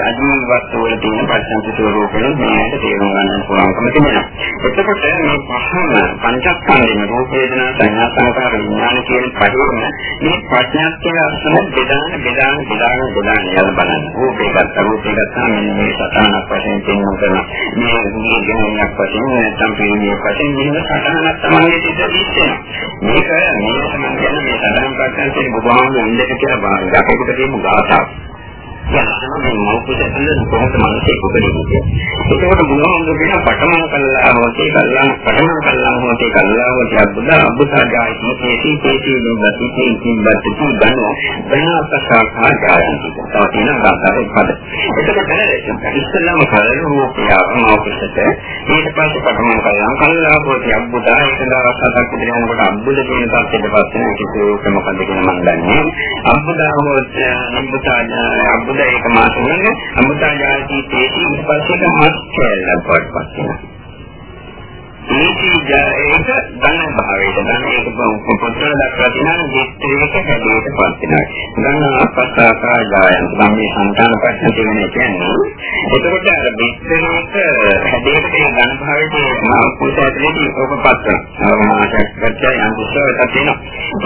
අදින් වස්තු වල තියෙන ප්‍රඥාති ස්වરૂපවල මේකට තේරුම් ගන්න පුළුවන්කම තිබෙනවා. එතකොට මේ පහම පංචස්කන්ධේ රූප වේදනා සංඥා සංකාර විඥාන කියන පදවල මේ ප්‍රඥාත්ය අසන බෙදාන බෙදාන බෙදාන බෙදාන යන බලන්න. රූපේ ගත්ත රූපේ ගත්තාම මෙන්න මේ සතහනක් වශයෙන් තේරුම් කරනවා. මේ මේ ගැනීමක් වශයෙන් නැත්නම් පිළිමියක් වශයෙන් මෙන්න සතහනක් තමයි සිද්ධ වෙන්නේ. මේක මේ සම්බන්ධයෙන් මේ සතහන් ප්‍රඥාත්යේ බුදුහාමුදුරුවෝ ඉන්දක කියලා බාහිර අපිට තියෙන ගාථාවක්. යනවා මේ මොකද කොහොමද මනසේ උපදින්නේ ඒකෝට බුදුහාමුදුරු කියන පටමන කල්ලා හොතේ කල්ලා පටමන කල්ලා හොතේ කල්ලා හොතේ අබ්බුදා අබ්බුසාජායි මේකේ තේටි දුන්නති තේටි බත්ති ගන්න වෙනසකා ගායන්ති තව තියෙන ගාථාවේ පද එතකොට ඉස්සෙල්ලාම කලින් රූපියාව මෞකසට ඊට පස්සේ පටමන කල්ලා කල්ලා හොතේ අබ්බුදා ඒක දවස් හතක් විතර යනකොට අබ්බුද කියන තත්ත්වයට පස්සේ කිසිම මොකද කියලා මම දන්නේ අබ්බුදා හොතේ අබ්බුසාජායි අබ්බුද ඒක මාස වෙන අමුතා ජාති තේටි ඊට පස්සේ මාස් කියලා පොඩ්පත් වෙනවා. මේක ඒක ධන භාවයට ධන ඒක පොතේ දක්වා තියෙන දෙස්ත්‍රික හැදෙට පත් වෙනවා. ධන අපස්සාකා ජායන් සම්මේ සංතාන ප්‍රශ්න තියෙන කියන්නේ. එතකොට අර දෙස්ත්‍රික හැදෙට තියෙන ධන භාවයට කුසාතලේදී ඔබපත් වෙනවා. මාසයක් යන කුසාවට තියෙනවා.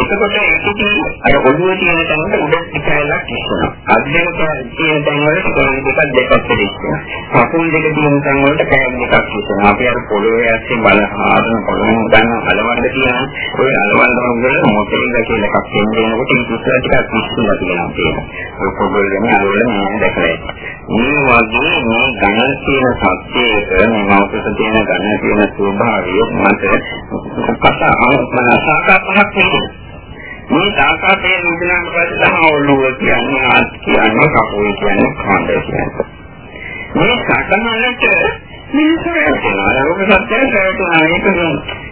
එතකොට ඒකදී අර ඔළුවේ තියෙන තැනට උඩ පිටාලක් ඉස්සනවා. අධ්‍යයන තියෙන තැන් වල කොළඹ දෙකක් දෙකක් තියෙනවා. කකුල් දෙක තියෙන තැන් වලට කෑම දෙකක් ඉස්සනවා. අපි අර පොළොවේ ඇස්සේ බල ආරණ පොළොවේ ගන්න අලවන්න තියෙන ඔය අලවන්න වල මොකෙන්ද කියලා එකක් දෙනකොට ඉස්සර ටිකක් ඉස්සුලා තියෙනවා තියෙනවා. ඔය පොළොවේ ගන්න අලවල මම දැකලා මේ වගේ මේ ගණන් තියෙන සත්‍යයක මේ මෞකස තියෙන ගණන් තියෙන ස්වභාවය මත කතා අනුමන සාකච්ඡා පහක් තියෙනවා. මේ දාසාපේ නිදනාට පස්සේ තමයි ඔළුව කියන්නේ ආත් කියන්නේ කපුව කියන්නේ කඳ කියන්නේ. මේ සටනලට මිනිස්සු වෙනවා. ඒක සත්‍යය සෑහෙනවා. ඒක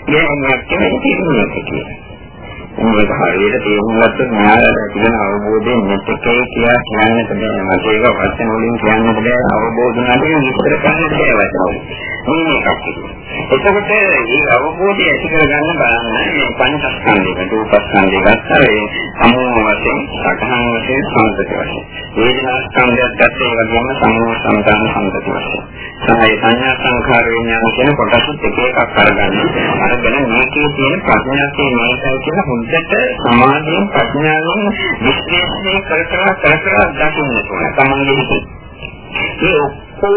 ගෑනියක් කියන කිසිමක් මේක හරියට තේරුම් ගත්තොත් න්යායයට තියෙන අවබෝධයෙන් මෙතකේ කියලා කියන්නට බෑ. මට ඒක වචන වලින් කියන්නට බෑ. අවබෝධ නැතිව විස්තර කරන්නට බෑ වචන වලින්. මේකක්. එතකොට මේ අවබෝධය ඇති කරගන්න බලන්න මේ පංචස්කන්ධයක රූපස්කන්ධය ගත්තා ඒ සමූහ වශයෙන් සකහන් වශයෙන් සම්පත වශයෙන්. වේදනා ස්කන්ධයත් ගත්තා ඒ වගේම සමූහ සම්දාන සම්පත වශයෙන්. සමහර සංඥා සංඛාර විඥාන කියන කොටස් එක එකක් අරගන්න. අරගෙන මේකේ තියෙන ප්‍රඥාවේ මේකයි කියලා හොඳට සමාධියෙන් ප්‍රඥාවෙන් විශ්ලේෂණය කර කර කර කර දකින්න ඕන. තමන්ගේ හිතේ. ඒ ඔක්කොම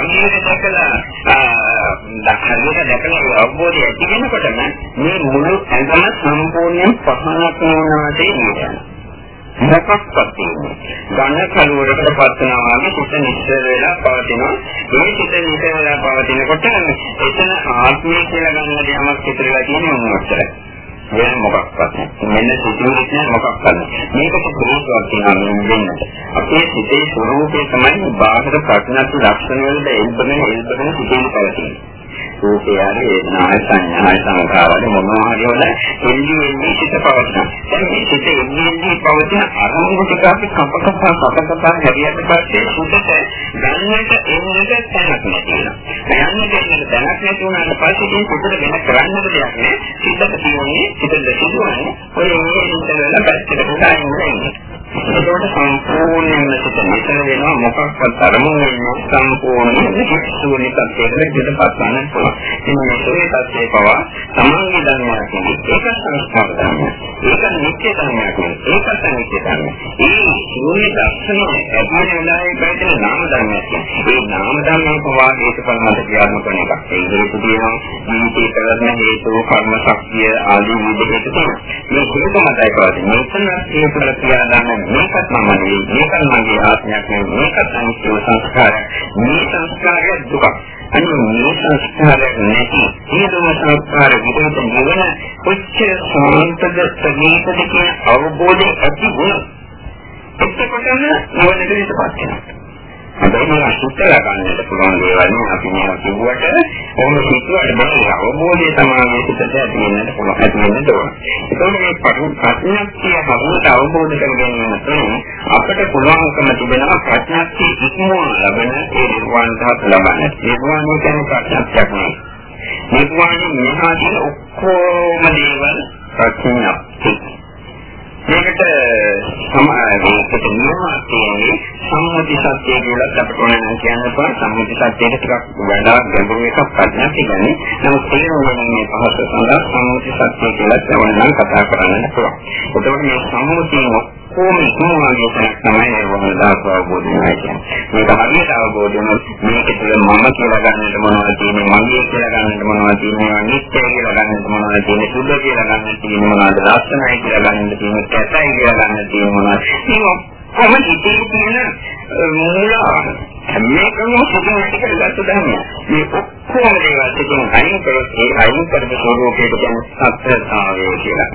හරියට දැකලා හරියට දැකලා අවබෝධය ඇති වෙනකොටම මේ මුළු ඇඟම සම්පූර්ණයෙන් පහනක් වුණා තේරෙනවා. මොකක්වත් තියෙන්නේ. ගන්න කලවරකට පස්සනවා වගේ සිත නිශ්චල වෙලා පවතිනවා. මේ සිත නිශ්චල වෙලා පවතිනකොට එතන ආත්මය කියලා ගන්න දෙයක් ඉතිරිලා තියෙන මොනවද? වෙන මොකක්වත් මෙන්න සිතුවිලි මොකක්වත් මේකට ප්‍රෝසාවක් තියෙනවා මෙන්න අපේ සිතේ ස්වરૂපය තමයි බාහිර ප්‍රඥාත් ලක්ෂණ වලට එල්බගෙන එල්බගෙන සිටින පවතින්නේ රූපය හරි වේදනාවයි සංඥාවයි සංකාරවල මොනවා හරි වල එල්ලි එල්ලි සිත පවතින. දැන් මේ සිත එල්ලි එල්ලි පවතින අරමුණු ටික අපි කප කප කප කප හැරියට පස්සේ සුදට ගන්නට එන්නට තැනක් නැතිනවා. යන්නට එන්නට තැනක් නැති වුණාට පස්සේ මේ සුදට වෙන කරන්නට දෙයක් නෑ. සිතට තියෙන්නේ සිතට සිදුවන්නේ ඔය මේ ඉඳලා පැත්තකට දාන්නේ. ඒකට සම්පූර්ණයෙන්ම සිත මෙතන වෙනවා මොකක්වත් අරමුණු සම්පූර්ණ ශූන්‍ය තත්ත්වයකට පිටපත් ගන්න පුළුවන්. ඉතින් මේ ශූන්‍ය තත්ත්වයේ පවා සමාන්‍ය ධර්මයක් නෙවෙයි. ඒක සංස්කාර ධර්මයක්. ඒක නිත්‍ය ධර්මයක් නෙවෙයි. ඒක සංනිත්‍ය ධර්මයක්. මේ ශූන්‍ය දර්ශනය ඇතුළේ වෙලාවේ පැවතෙන නාම ධර්මයක්. ඒ නාම ධර්මයක පවා හේතුඵල මත ක්‍රියාත්මක වෙන එකක්. ඒ හේතු තියෙනවා ජීවිතේ කරන හේතු කර්ම ශක්තිය ආදී විදිහට තියෙනවා. මේ හේතු මතයි පවතින. මෙතන හේතුඵල ක්‍රියාදාන මේකත් මම නෙවෙයි. මේකත් මගේ ආත්මයක් නෙවෙයි. මේකත් අනිත්‍ය සංස්කාරයක්. මේ සංස්කාරය දුකක්. අනිත් මේ සංස්කාරයක් නැති හේතුම සංස්කාර විදිහට නිවන කොච්චර සාන්තද ප්‍රණීතද කියන අවබෝධය ඇති වුණා. එතකොටම නිවනට විසපත් වෙනවා. හැබැයි මේ අසුත්තලා ගන්නට පුළුවන් දේවල් නේ අපි මේවා කිව්වට ඕම හිතුවට බෑ අවබෝධය තමයි සිතට ඇති වෙන්නට පුළුවන් ඇති වෙන්නට ඕන. ඒකෝට මේ ප්‍රඥාක්තිය හවුට අවබෝධ කර ගැනීම තුළින් අපට පුළුවන්කම තිබෙනවා ප්‍රඥාක්තිය ඉක්මවන ලබන ඒ නිර්වාණ ධාත ලබන්න. නිර්වාණය කියන්නේ ප්‍රඥාක්තියක් නෙවෙයි. නිර්වාණය මෙහා තියෙන ඔක්කොම දේවල් ප්‍රඥාප්ති. මේකට සමාධියකට නියමයක් තියෙන්නේ සම්මුති සත්‍ය කියලා අපිට ඕන නම් කියන්න පුළුවන් සම්මුති සත්‍යයට ටිකක් වඩා ගැඹුරු එකක් ප්‍රඥා කියන්නේ. නමුත් තේරුම් ගැනීම පහසු සඳහා සම්මුති සත්‍ය කියලා තවනම් කතා කරන්න පුළුවන්. එතකොට මේ සම්මුතිය කොහොම ඉක්මවාගේ තැනක් තමයි නිර්වාණ ධාතු අවබෝධ වෙනවා කියන්නේ. මේක හරියට අවබෝධ වුණොත් මේක තුළ මම කියලා ගන්නට මොනවද තියෙන්නේ, මගේ කියලා ගන්නට මොනවද තියෙන්නේ, නිත්‍ය කියලා ගන්නට මොනවද තියෙන්නේ, සුද්ධ කියලා ගන්නට තියෙන්නේ මොනවද, ලක්ෂණයි කියලා ගන්නට තියෙන්නේ, කැතයි කියලා ගන්නට තියෙන්නේ මොනවද. මේක කොහොමද ඉතින් තියෙන මූල මේකම සිදුවෙන්න කියලා ගන්න මේ ඔක්කොම දේවල් සිදුවන අයින් කරොත් ඒ අයින් කරපු ස්වરૂපයට කියන්නේ සත්‍යතාවය කියලා.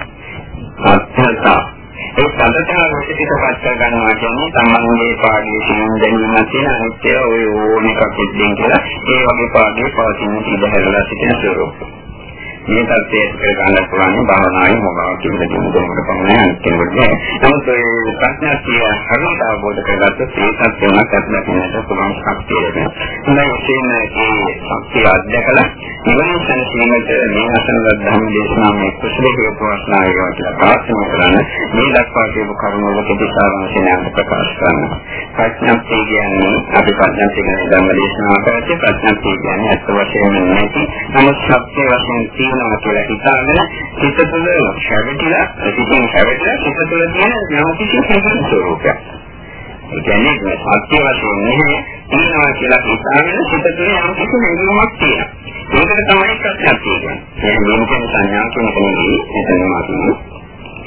සත්‍යතාව. ඒ සම්පතන පිටපත් කර ගන්නවා කියන්නේ තමන්ගේ පාඩියේ සිහින් දැනීමක් තියෙන අනිත්‍ය ඔය ඕන එකක් ඉදින් කියලා ඒ වගේ පාඩියේ පවතින ඉඳ හැරලා සිටින ස්වරූපය. මේ தත්ත්වයට කර ගන්න පුළුවන් භාවනාවේ මොනවා කියන දේ දෙන්නට පමණයි අනිත් කෙනෙකුට නෑ. නමුත් ඒ ප්‍රඥාසිය හරියට අවබෝධ කරගත්තොත් ඒ தත්ත්වයක් අත්දැකීමට පුළුවන් ශක්තිය ලැබෙනවා. හොඳයි එසේම ඒ ශක්තිය අත්දැකලා නිවන සැනසීමට මේ අසනවත් ධර්ම දේශනාව මේ කුසලයේ හේතුවස්නාය කියලා ප්‍රාර්ථනා කරන මේ දක්වා කියපු කරුණු වල ප්‍රතිසාරවශයෙන් ප්‍රකාශ කරනවා. ප්‍රඥාප්තිය කියන්නේ අපි ප්‍රඥාප්තිය ගැන ධර්ම දේශනාව කරද්දී ප්‍රඥාප්තිය කියන්නේ අත් වශයෙන්ම නැති නමුත් ශක්තිය වශයෙන් තියෙනවා කියලා හිතාගෙන හිත තුළ ශරීරය සිතින් ශරීරය හිත තුළ තියෙන යම්කිසි සංකල්ප ස්වરૂපයක්. ඒ කියන්නේ මේ සත්‍ය වශයෙන් නෙමෙයි තියෙනවා කියලා හිතාගෙන හිත තුළ යම්කිසි නිර්මමක් තියෙනවා. ඒකට තමයි ප්‍රඥාව කියන්නේ. මේ මොකද සංඥා කියන කෙනෙකුගේ එතනම තියෙනවා.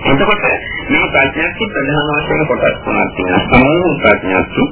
එතකොට මේ ප්‍රඥාක්ෂි ප්‍රධාන වශයෙන් කොටස් තුනක් තියෙනවා. සමූහ ප්‍රඥාක්ෂි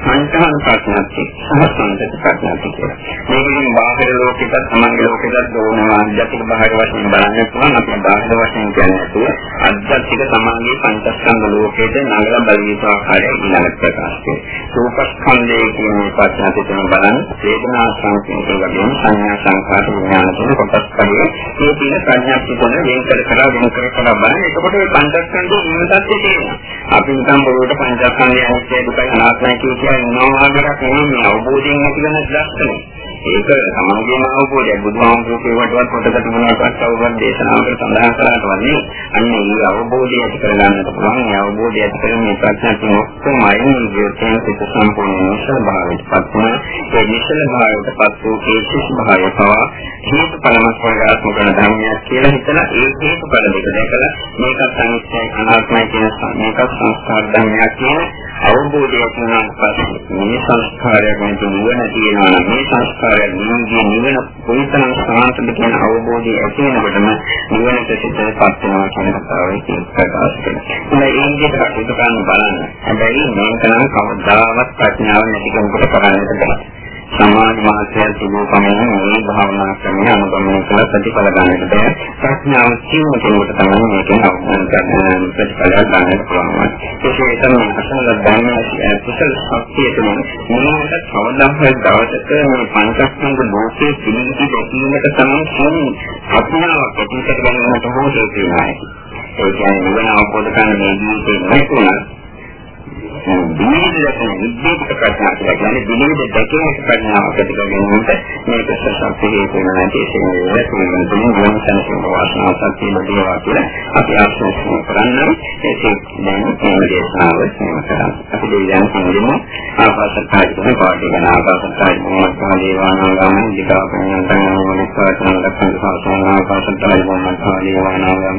සංඛාන ප්‍රඥාති සහසංගත ප්‍රඥාති කියලා. මේකෙන් බාහිර ලෝකෙට තමන්ගේ ලෝකෙට ඕනම අධ්‍යාත්මික බාහිර වශයෙන් බලන්න පුළුවන් අපි බාහිර වශයෙන් කියන්නේ අධ්‍යාත්මික තමන්ගේ පංචස්කන්ධ ලෝකෙට නගලා බලීතු ආකාරය ඊළඟ ප්‍රකාශ කරනවා. රූපස්කන්ධයේ කියන ප්‍රඥාති තුන බලන්න වේදනා සංකේත වගේම සංඥා සංකාර විඥාන තුන කොටස් පරිදි මේ තියෙන ප්‍රඥාති තුන වෙන් කර කර වෙන් කර කර බලන්න. එතකොට මේ පංචස්කන්ධයේ නියම තත්ත්වය තියෙනවා. අපි නිකන් බොරුවට පංචස්කන්ධය අනිත්‍ය දුකයි අනාත්මයි කියන ඉන්නවාකට නෙමෙයි අවබෝධයෙන් ඇති වෙන ලක්ෂණ. ඒක සමාගයේම අවබෝධය බුදුහාමුදුරුවෝ වටවත් පොතකට මොනවාක්වත් අවබෝධ දේශනාවකට සඳහන් කරාට වන්නේ අන්න ඒ අවබෝධය ඇති කරගන්නට පුළුවන්. ඒ අවබෝධය ඇති කරගෙන මේ ප්‍රඥාවෙන් ඔක්කොම අයින් ජීවිතයෙන් සිත සම්පූර්ණ නිශ්චල භාවයට පත් වන ඒ නිශ්චල භාවයට පත් වූ ඒ ශිෂ්‍ය භාවය පවා හේතුඵලමත් වර්ගාත්මක කරන ධර්මයක් කියලා හිතලා ඒ හේතුඵල දෙක දැකලා මේකත් අනිත්‍යයි අනාත්මයි කියන මේකත් සංස්කාර ධර්මයක් කියන අවබෝධය තුනක් පස්සේ මේ සංස්කාරය ගැන නුවණ තියෙනවා නම් මේ සංස්කාර සංස්කාරයන් නිවන්ගේ නිවන කොයිතරම් සාන්තද කියන අවබෝධය ඇති වෙනකොටම නිවනට සිතපත් වෙනවා කියන කතාවයි ප්‍රකාශ කරනවා. ඒ විදිහට කටයුතු කරන්න බලන්න. හැබැයි මේක නම් කවදාවත් ප්‍රඥාව නැති කෙනෙකුට කරන්නට බෑ. සමාධි මාත්‍යයන් තිබූ පමණ මේ භාවනා ක්‍රමය අනුගමනය කළ ප්‍රතිඵල ගන්නට බෑ. ප්‍රඥාව කියන කෙනෙකුට තමයි මේකෙන් අවබෝධ කරගන්න ප්‍රතිඵල ගන්නට පුළුවන්. ඒකේ තමයි අසල ධර්මයේ කුසල ශක්තිය තමයි මොනවාට කවදාහරි දවසක මේ පංචස්කන්ධ ලෝකයේ පිළිගි දැකීමට තමයි කියන්නේ අපිනාවක් ඇතිකට ගන්නට හෝ හේතු වෙනවා. ඒ කියන්නේ නිවන අවබෝධ කරගන්න මේ ජීවිතේ නැතුණා දිනෙක දැකන විද්‍යාත්මක ප්‍රඥාව කියලා කියන්නේ දිනෙක දැකීමේ ප්‍රඥාවක් ඇති කරගන්නට මේක සත්‍යයේ තියෙන නැති ඒ කියන්නේ මොන සංකේත වාසනාවක් තියෙනවා කියලා අපි ආශ්‍රය කරන්න. ඒක දැන් මේ දේශනාව කරනවා අපි දෙවියන් සම්මුතිය ආපාසකාරී කියන පාඩේ ගැන ආපාසකාරී මොහොත දේවානාගම දිකාපඤ්ඤන්තං මොනිස්සාචන ලක්ෂණ සාසන ආපාසකාරී මොහොත දේවානාගම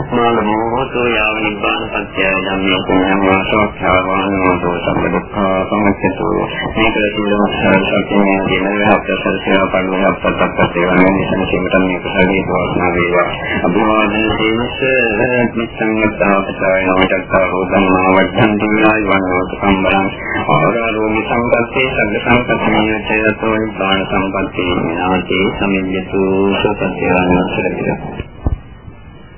අනිත්‍ය චන්දකම් දේශනා කාසකයන් මම්මත්හා දීවානංගා මහින්දිකා පුඤ්ඤාසනෝනිත්‍ය චන්දකම් වංකම් දීපාසන ධර්මයන් පිළිගන්නේ නාමබාල සමාරම මානමෝතෝ යාව නිබ්බාන සත්‍යය ධම්මේ පුඤ්ඤං වාසෝක්ඛාවාන මොදෝ සම්බුද්ධා සම්ච්ඡතු මේක සියලුම සත්‍යයේ දින හතර සේවා පරිවර්තන අපත්තක් සේවනයේ නිසනකීමට මේක හරියට වාසනා වේවා. අභිවාදන දේශ මිත්‍යංගතාවචාය නමතක්කා හෝදම්මාවට සම්පූර්ණයි වන්නෝත සම්බරං. ආරෝග්‍ය සම්පත්තේ සග්ග සම්පත්තේ චේතෝ නිබ්බාන සම්පත්තේ නාතේ සමිඤ්ඤතු සුපත්‍යං සරතිර